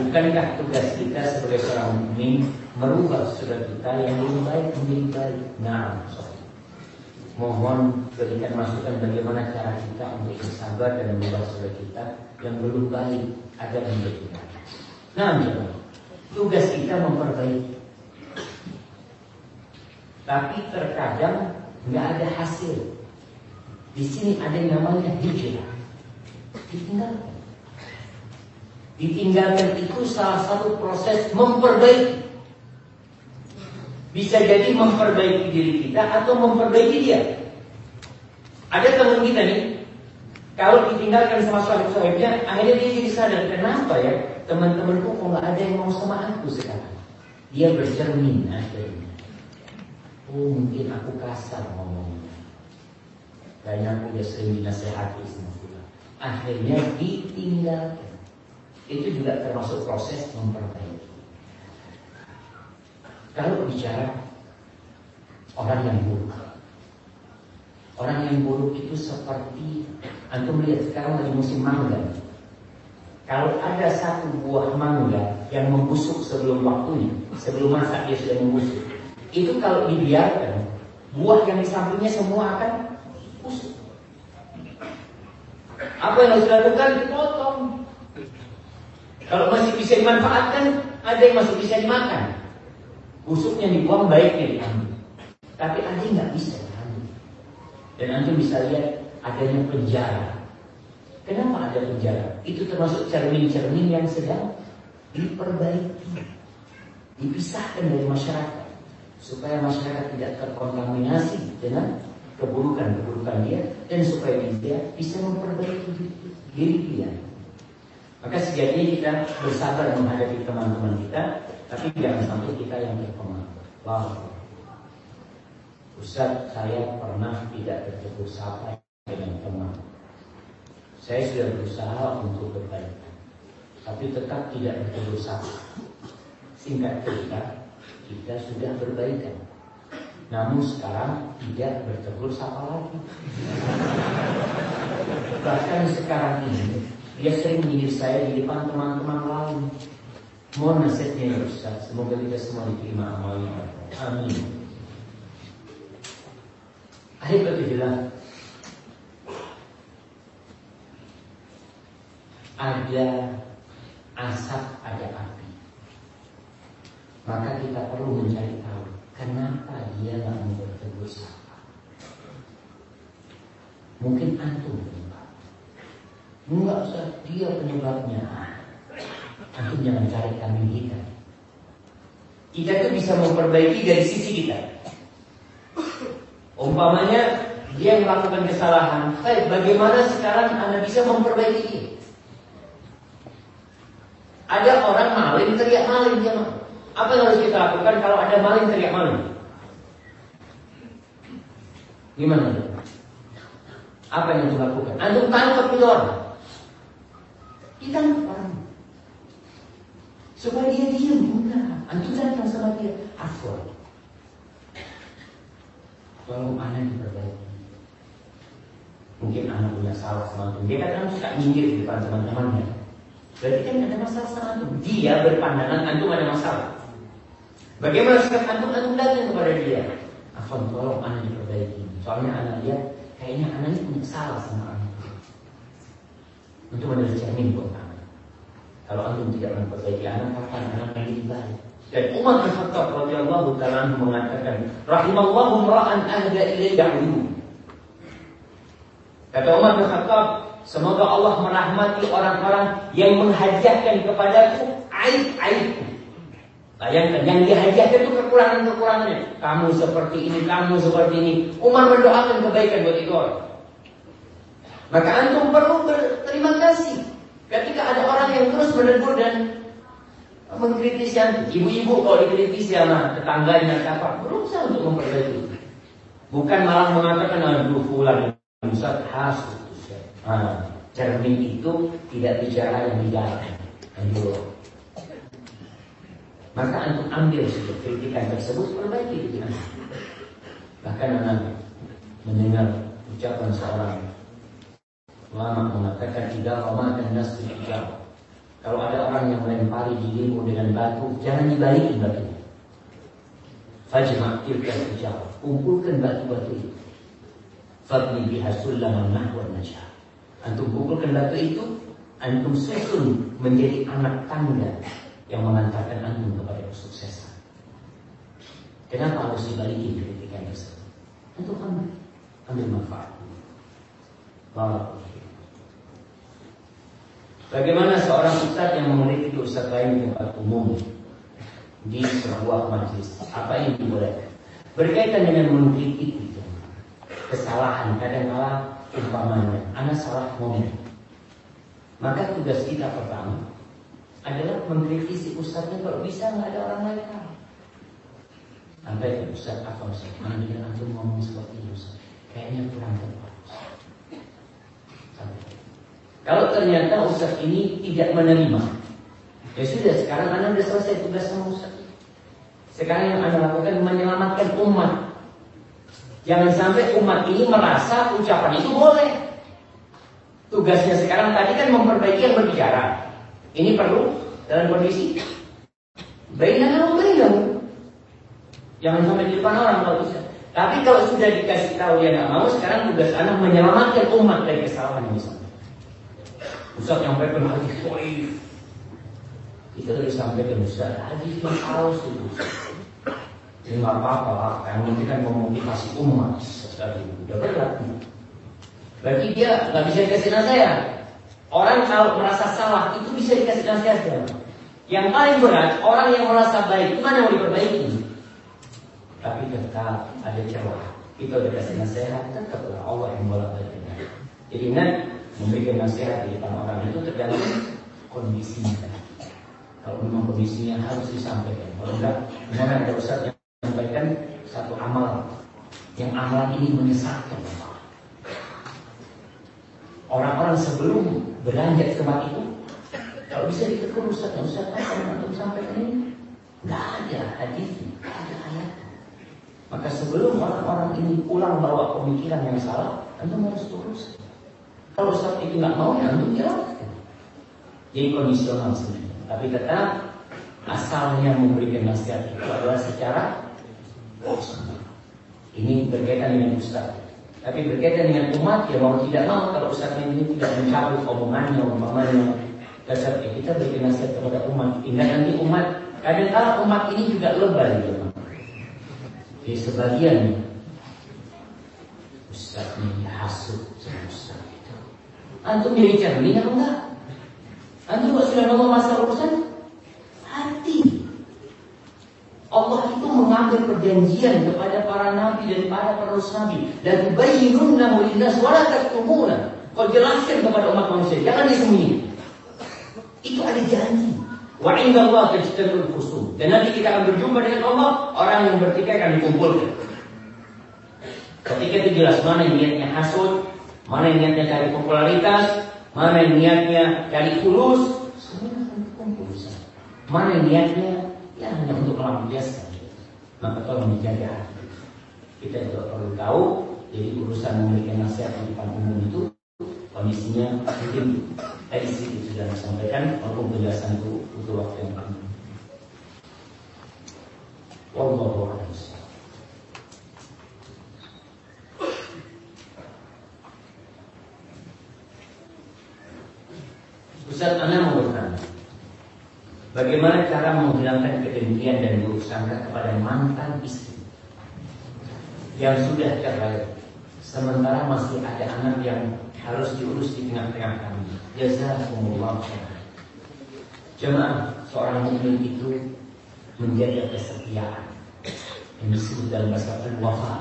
Bukankah tugas kita sebagai seorang mukmin merubah saudara kita yang lebih baik menjadi baik? Nah, Mohon berikan masukan bagaimana cara kita untuk bersabar dan membuat saudara kita yang belum baik agar menjadi baik. Nah, tugas kita memperbaiki. Tapi terkadang nggak ada hasil. Di sini ada yang namanya hijrah. Ditinggalkan. Ditinggalkan itu salah satu proses memperbaiki. Bisa jadi memperbaiki diri kita atau memperbaiki dia. Ada teman kita nih, kalau ditinggalkan sama suami suaminya, akhirnya dia jadi sadar kenapa ya teman-temanku kok nggak ada yang mau sama aku sekarang. Dia bercermin akhirnya. Oh mungkin aku kasar ngomongnya. Kayaknya aku udah sering dinasehati sama. Akhirnya ditinggalkan. Itu juga termasuk proses memperbaiki. Kalau bicara orang yang buruk, orang yang buruk itu seperti antum lihat sekarang lagi musim mangga. Kalau ada satu buah mangga yang membusuk sebelum waktunya, sebelum masa dia sudah membusuk, itu kalau dibiarkan, buah yang di sampingnya semua akan busuk. Apa yang harus dilakukan? Dipotong. Kalau masih bisa dimanfaatkan, ada yang masih bisa dimakan. Busuknya dibuang, baiknya diambil. Tapi anjing nggak bisa diambil. Dan anjing bisa lihat adanya penjara. Kenapa ada penjara? Itu termasuk cermin-cermin yang sedang diperbaiki. Dipisahkan dari masyarakat. Supaya masyarakat tidak terkontaminasi dengan keburukan-keburukan dia. Dan supaya dia bisa memperbaiki diri dia. Maka sejatinya kita bersabar menghadapi teman-teman kita tapi jangan sampai kita yang terpengaruh. Wah, Ustaz, saya pernah tidak bertegur sapa dengan. Saya sudah berusaha untuk berbaikan, tapi tetap tidak bertegur sapa. Singkat cerita, kita sudah berbaikan. Namun sekarang tidak bertegur sapa lagi. Bahkan sekarang ini, dia sering menyindir saya di depan teman-teman lain. Mohon nasihatnya ya Ustaz Semoga kita semua diterima amalnya Amin Ahibatillah Ada asap, ada api Maka kita perlu mencari tahu Kenapa dia tidak mau bertegur sapa Mungkin antum penyebab Enggak Ustaz, dia penyebabnya Antum jangan cari kambing kita. Kita tuh bisa memperbaiki dari sisi kita. Umpamanya dia melakukan kesalahan, baik bagaimana sekarang Anda bisa memperbaiki? Ada orang maling teriak maling dia Apa yang harus kita lakukan kalau ada maling teriak maling? Gimana? Apa yang kita lakukan? Antum tangkap itu orang. Kita orang. Supaya dia diam, bukan. Antum sama dia, afwan. Tolong anak diperbaiki. Mungkin anak punya salah sama antum. Dia kadang suka nyindir di depan teman-temannya. Berarti kan ada masalah sama antum. Dia berpandangan antum ada masalah. Bagaimana sikap antum? Antum datang kepada dia. Afwan, tolong anak diperbaiki. Soalnya anak dia kayaknya anak ini punya salah sama anak. Untuk menjadi cermin buat anak. Kalau antum tidak memperbaiki anak, kapan anak lagi baik? Dan Umar bin Khattab radhiyallahu taala mengatakan, "Rahimallahu ra'an ahda ilayya Kata Umar bin Khattab, semoga Allah merahmati orang-orang yang menghadiahkan kepadaku aib-aibku. Bayangkan yang dihadiahkan itu kekurangan-kekurangannya. Kamu seperti ini, kamu seperti ini. Umar mendoakan kebaikan buat itu. Maka antum perlu berterima kasih ketika ada orang yang terus menegur dan mengkritisi. Ibu-ibu kalau dikritisi sama tetangganya apa, berusaha untuk memperbaiki. Bukan malah mengatakan aduh fulan Ustaz hasut. Nah, cermin itu tidak bicara yang di dalam. Maka untuk ambil sudut kritikan tersebut perbaiki diri Bahkan anak mendengar ucapan seorang ulama mengatakan tidak Roma dan nas Kalau ada orang yang melempari dirimu dengan batu, jangan dibalikin batunya. Fajma tilka hijab. Kumpulkan batu-batu itu. Fadli biha sullaman nahwa najah. Antum kumpulkan batu itu, antum susun menjadi anak tangga yang mengantarkan antum kepada kesuksesan. Kenapa harus dibalikin kritikan tersebut? Untuk ambil, ambil manfaat. Bagaimana seorang ustaz yang memiliki ustaz lain di tempat umum di sebuah majlis? Apa yang dibolehkan? Berkaitan dengan mengkritik itu, kesalahan kadang-kala umpamanya, anak salah ngomong. Maka tugas kita pertama adalah mengkritisi ustaznya kalau bisa nggak ada orang lain tahu. Sampai ke ustaz apa? Mana dia antum ngomong seperti itu? Kayaknya kurang tepat. Kalau ternyata ustaz ini tidak menerima, ya sudah sekarang anda sudah selesai tugas sama ustaz. Sekarang yang anda lakukan menyelamatkan umat. Jangan sampai umat ini merasa ucapan itu boleh. Tugasnya sekarang tadi kan memperbaiki yang berbicara. Ini perlu dalam kondisi bainahu bainahu. Jangan sampai di depan orang kalau bisa. Tapi kalau sudah dikasih tahu dia nggak mau, sekarang tugas anak menyelamatkan umat dari kesalahan. Ustaz baik hadis soif. Kita tadi sampaikan Ustaz hadis yang itu. Ini nggak apa-apa. Yang penting kan memotivasi umat. Tadi udah berat. Berarti dia nggak bisa dikasih nasihat. Orang kalau merasa salah itu bisa dikasih nasihat ya. Yang paling berat orang yang merasa baik itu mana mau diperbaiki. Tapi tetap ada celah. Kita udah kasih nasihat tetaplah Allah yang bolak baliknya. Jadi ingat memberikan nasihat di depan orang itu tergantung kondisinya. Kalau memang kondisinya harus disampaikan. Kalau enggak, misalnya ada yang menyampaikan satu amal yang amalan ini menyesatkan orang-orang sebelum belanja ke tempat itu kalau bisa ditegur Ustaz, ya Ustaz apa yang antum sampaikan ini? Nggak ada hadis, nggak ada ayat. Maka sebelum orang-orang ini pulang bawa pemikiran yang salah, antum harus terus. Kalau Ustaz itu nggak mau, ya antum jelaskan. Jadi kondisional sebenarnya. Tapi tetap asalnya memberikan nasihat itu adalah secara Ini berkaitan dengan Ustaz. Tapi berkaitan dengan umat ya mau tidak mau kalau Ustaz ini tidak mencabut omongannya, umpamanya dasar ya kita beri nasihat kepada umat. Ingat nanti umat kadang kala umat ini juga lebay ya. Di sebagian Ustaz ini hasut sama Ustaz itu. Antum jadi cermin atau enggak? Antum kok sudah ngomong masalah urusan hati. mengambil perjanjian kepada para nabi dan para penerus nabi dan tubayyinunnahu linnas wa la taktumuna. Kau jelaskan kepada umat manusia, jangan disembunyi. Itu ada janji. Wa inda Allah tajtanul khusum. Dan nanti kita akan berjumpa dengan Allah, orang yang bertikai akan dikumpulkan. Ketika itu jelas mana yang niatnya hasud, mana yang niatnya cari popularitas, mana yang niatnya cari fulus, semua akan terkumpul di sana. Mana yang niatnya ya hanya untuk melampiaskan. Maka tolong dijaga hati. Kita juga perlu tahu, jadi urusan memiliki nasihat di depan umum itu kondisinya mungkin tadi sedikit sudah disampaikan maupun penjelasan itu butuh waktu yang panjang. Wallahu a'lam. Ustaz Ana mau bertanya Bagaimana cara menghilangkan kedengkian dan buruk sangka kepada mantan istri? Yang sudah cerai Sementara masih ada anak yang harus diurus di tengah-tengah kami. Jazakumullah khairan. Jemaah seorang mukmin itu menjaga kesetiaan yang disebut dalam bahasa al-wafa.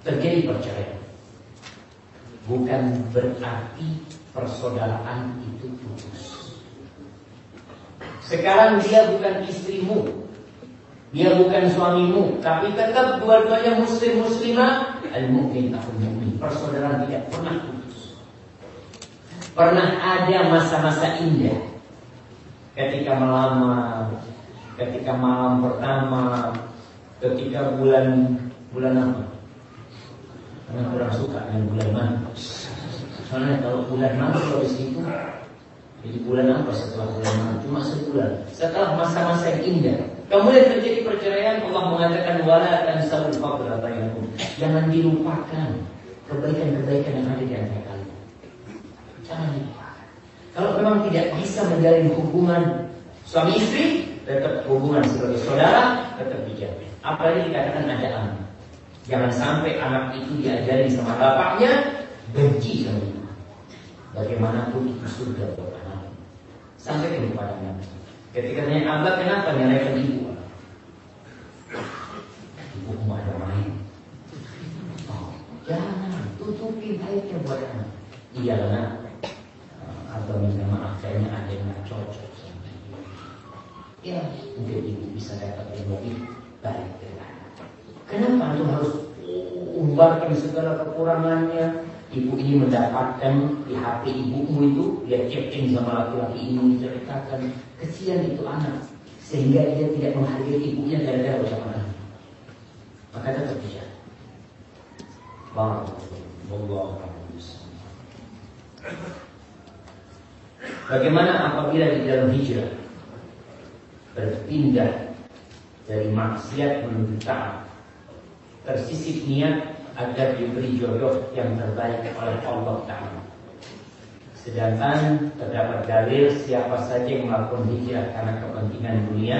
Terjadi perceraian. Bukan berarti persaudaraan itu putus. Sekarang dia bukan istrimu, dia bukan suamimu, tapi tetap dua-duanya muslim muslimah, al aku mukmin. Persaudaraan tidak pernah putus. Pernah ada masa-masa indah ketika melamar, ketika malam pertama, ketika bulan bulan apa? Karena kurang suka dengan bulan mana. Soalnya kalau bulan mana kalau di situ jadi bulan apa setelah bulan mana? Cuma sebulan. Setelah masa-masa yang indah. Kemudian terjadi perceraian Allah mengatakan wala tansawul fadla bainakum. Jangan dilupakan kebaikan-kebaikan yang ada di antara kalian. Jangan dilupakan. Kalau memang tidak bisa menjalin hubungan suami istri, tetap hubungan sebagai saudara tetap dijaga. Apalagi dikatakan ada anak. Jangan sampai anak itu diajari sama bapaknya benci sama ibu. Bagaimanapun itu surga buat anak. Sampai kepada anak. Ketika tanya abah kenapa nyalakan ibu? Ibu mau ada main. Oh, jangan tutupin aibnya buat anak. Iya nak. Abah minta maaf kayaknya ada yang cocok sama ibu. Ya, mungkin ibu bisa dapat yang lebih baik dari anak. Kenapa antum harus umbarkan segala kekurangannya? Ibu ini mendapatkan di HP ibumu itu dia chatting sama laki-laki ini menceritakan kesian itu anak sehingga dia tidak menghargai ibunya gara-gara ucapan anak. Maka tetap. Barakallahu Bagaimana apabila di dalam hijrah berpindah dari maksiat menuju taat tersisip niat agar diberi jodoh yang terbaik oleh Allah Ta'ala. Sedangkan terdapat dalil siapa saja yang melakukan hijrah karena kepentingan dunia,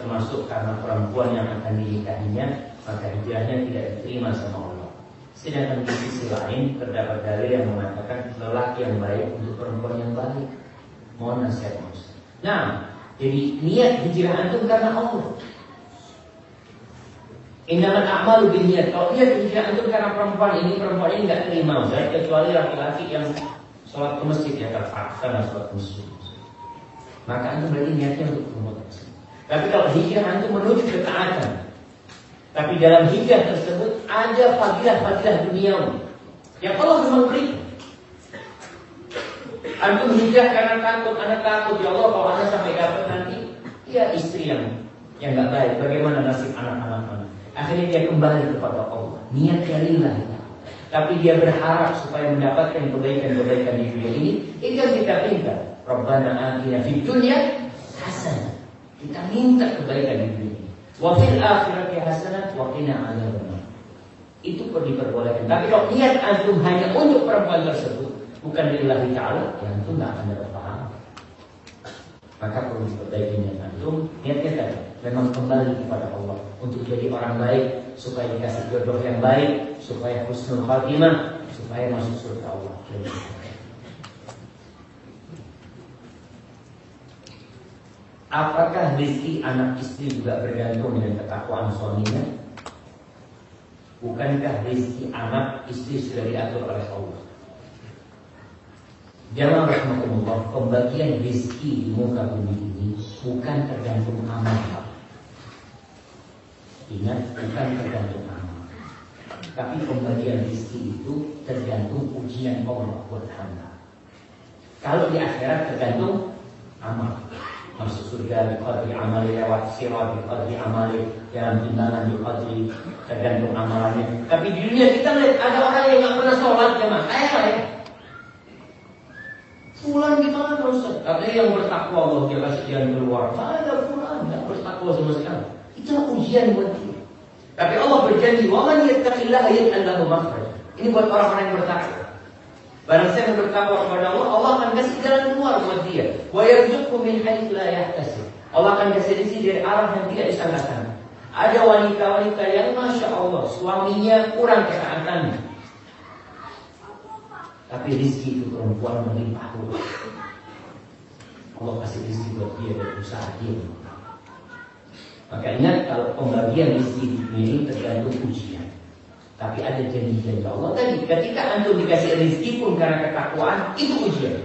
termasuk karena perempuan yang akan dinikahinya, maka hijrahnya tidak diterima sama Allah. Sedangkan di sisi lain terdapat dalil yang mengatakan lelaki yang baik untuk perempuan yang baik. Mohon nasihat. Nah, jadi niat hijrah itu karena Allah. Innamal a'malu binniyat. Kalau dia tidak itu karena perempuan ini, perempuan ini nggak terima kecuali laki-laki yang sholat ke masjid ya terpaksa dan sholat ke masjid. Maka itu berarti niatnya untuk perempuan. Tapi kalau hijrah itu menuju ketaatan, tapi dalam hijrah tersebut ada fadilah-fadilah duniawi yang Allah memang beri. Antum hijrah karena takut, anak takut ya Allah kalau anak sampai dapat nanti, ya istri yang yang nggak baik. Bagaimana nasib anak-anak anak? Akhirnya dia kembali kepada Allah. Niatnya lillah. Tapi dia berharap supaya mendapatkan kebaikan-kebaikan di dunia ini. Itu yang kita minta. Rabbana atina fid dunya hasanah. Kita minta kebaikan di dunia ini. Wa fil akhirati hasanah wa qina. Itu perlu diperbolehkan. Tapi kalau niat antum hanya untuk perempuan tersebut, bukan lillahi ta'ala, ya antum tidak akan dapat pahala. Maka perlu diperbaiki niat antum. Niatnya tadi, memang kembali kepada Allah untuk jadi orang baik, supaya dikasih jodoh yang baik, supaya husnul khatimah, supaya masuk surga Allah. Apakah rezeki anak istri juga bergantung dengan ketakwaan suaminya? Bukankah rezeki anak istri sudah diatur oleh Allah? Jangan rahmatullah, pembagian rezeki di muka bumi ini bukan tergantung amal. Ingat, bukan tergantung amal. Tapi pembagian rezeki itu tergantung ujian Allah buat hamba. Kalau di akhirat tergantung amal masuk surga biqadri amali lewat sirat biqadri amali dalam timbangan biqadri tergantung amalannya tapi di dunia kita lihat ada orang yang nggak pernah sholat jemaah kayak lah ya Fulan gimana Ustaz? Katanya yang bertakwa Allah dia kasih jalan keluar. Ada Fulan nggak bertakwa sama sekali. Itulah ujian buat dia. Tapi Allah berjanji, "Wa man yattaqillaha yaj'al lahu makhraja." Ini buat orang-orang yang bertakwa. Barang siapa bertakwa kepada Allah, Allah akan kasih jalan keluar buat dia. Wa yarzuqhu min haitsu la yahtasib. Allah akan kasih rezeki dari arah yang tidak disangka-sangka. Ada wanita-wanita yang masya Allah suaminya kurang ketaatannya, tapi rezeki itu perempuan melimpah. Allah kasih rezeki buat dia dan usaha dia. Maka ingat kalau pembagian rezeki ini tergantung ujian. Tapi ada janji-janji Allah tadi. Ketika antum dikasih rezeki pun karena ketakwaan, itu ujian.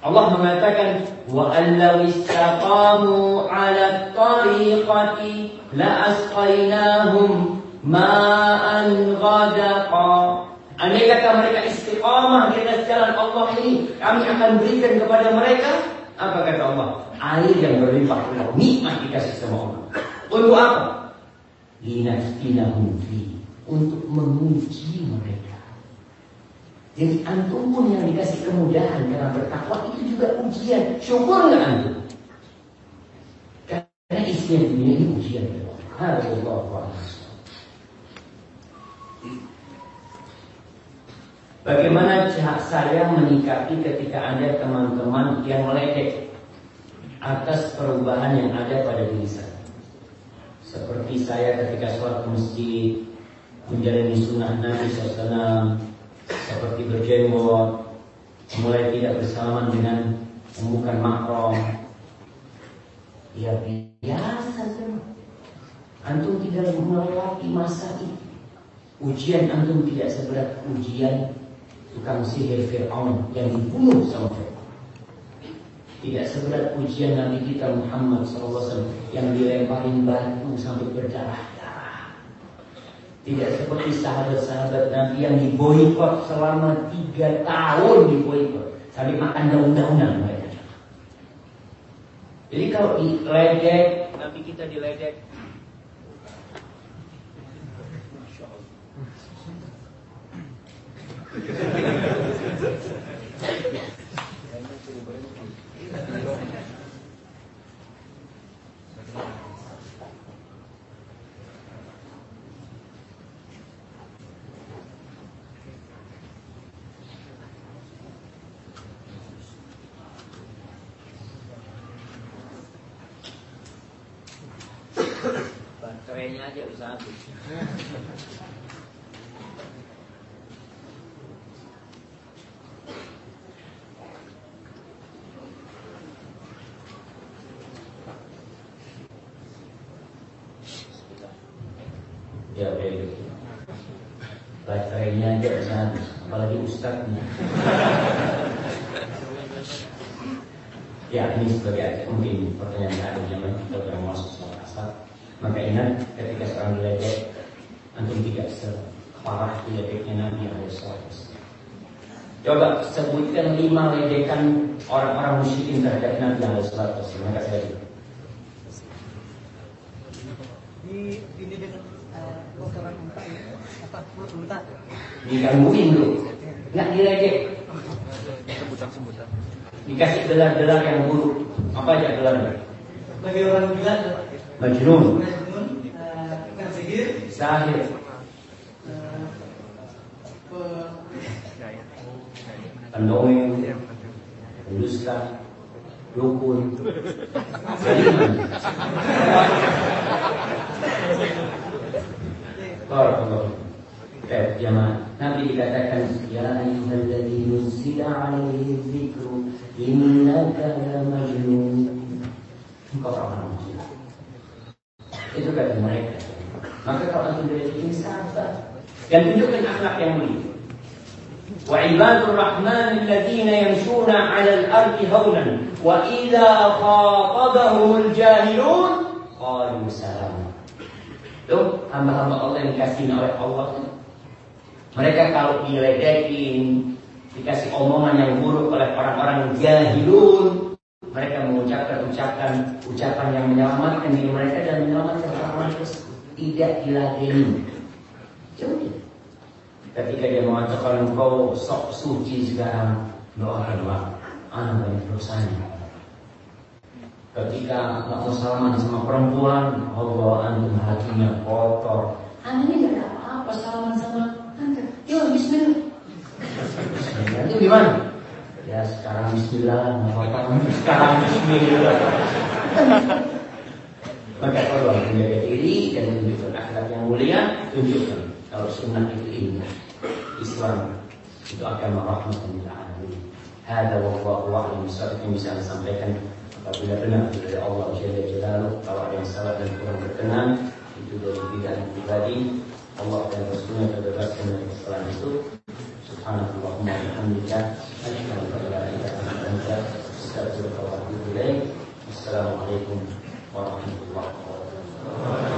Allah mengatakan wa allau istaqamu 'ala tariqati la asqainahum ma'an ghadaqa. Andai kata mereka istiqamah di atas jalan Allah ini, kami akan berikan kepada mereka apa kata Allah? Air yang berlimpah ruah, nikmat dikasih sama Allah. Untuk apa? linaftinahum fi untuk menguji mereka. Jadi antum pun yang dikasih kemudahan karena bertakwa itu juga ujian. Syukur nggak antum? Karena isinya dunia ini ujian. Allah Bagaimana saya menyikapi ketika ada teman-teman yang meledek atas perubahan yang ada pada diri saya? Seperti saya ketika sholat masjid Menjalani sunnah Nabi SAW Seperti berjenggot Mulai tidak bersalaman dengan Membuka makrom Ya biasa semua Antum tidak melewati masa itu. Ujian antum tidak seberat ujian Tukang sihir Fir'aun Yang dibunuh sama Fir'aun tidak seberat ujian Nabi kita Muhammad SAW yang dilemparin batu sampai berdarah-darah. Tidak seperti sahabat-sahabat Nabi yang diboikot selama tiga tahun diboikot sampai makan daun-daunan mereka. Jadi kalau diledek, Nabi kita diledek, Baterainya aja bisa habis. Ya baik. Aja bisa habis, apalagi ustadznya. ya ini sebagai mungkin pertanyaan ada zaman kita sudah masuk sholat asar. Maka ingat ketika seorang diledek, antum tidak separah diledeknya Nabi SAW. Coba sebutkan lima ledekan orang-orang musyrikin terhadap Nabi SAW. Maka saya Di ini dengan uh, ya, digangguin tuh, nggak diledek. Sebutan-sebutan. Dikasih gelar-gelar yang buruk. Apa aja gelarnya? Bagi orang gila, Majnun, uh, sahir, uh, pe- pendongeng, pendusta, dukun, بارك الله فيك يا طيب، جماعة نقل إلى ذاك يا أيها الذي نزل عليه الذكر إنك لمجنون. انقطع عن الموضوع اترك المعرفة ما تقرأ أنت بالعلم ساعة كان يمكن أخلاق يا منير وعباد الرحمن الذين يمشون على الأرض هونا وإذا خاطبهم الجاهلون قالوا سلاما Tuh hamba-hamba Allah yang dikasih oleh Allah. Mereka kalau diledekin Dikasih omongan yang buruk oleh orang-orang jahilun Mereka mengucapkan ucapan Ucapan yang menyelamatkan diri mereka Dan menyelamatkan orang-orang Tidak diladeni. Jadi Ketika dia mengatakan engkau sok suci sekarang doa Anak banyak dosanya Ketika mau salaman sama perempuan Allah antum hatinya kotor. Ini gak ada apa-apa salaman sama Anda Yuk bismillah. Bismillah. Itu gimana? Ya sekarang bismillah Sekarang bismillah. Maka kalau menjaga diri dan menunjukkan akhlak yang mulia. Tunjukkan kalau sunnah itu indah. Islam itu agama rahmatan lil alamin. Hada wallahu a'lam bishawab yang bisa saya sampaikan apabila benar dari Allah Jalla Jalaluh kalau ada yang salah dan kurang berkenan itu dari bidang pribadi Allah dan Rasulnya terbebaskan dari kesalahan itu Subhanallahumma wa bihamdika asyhadu an la ilaha illa anta. Assalamualaikum warahmatullahi wabarakatuh.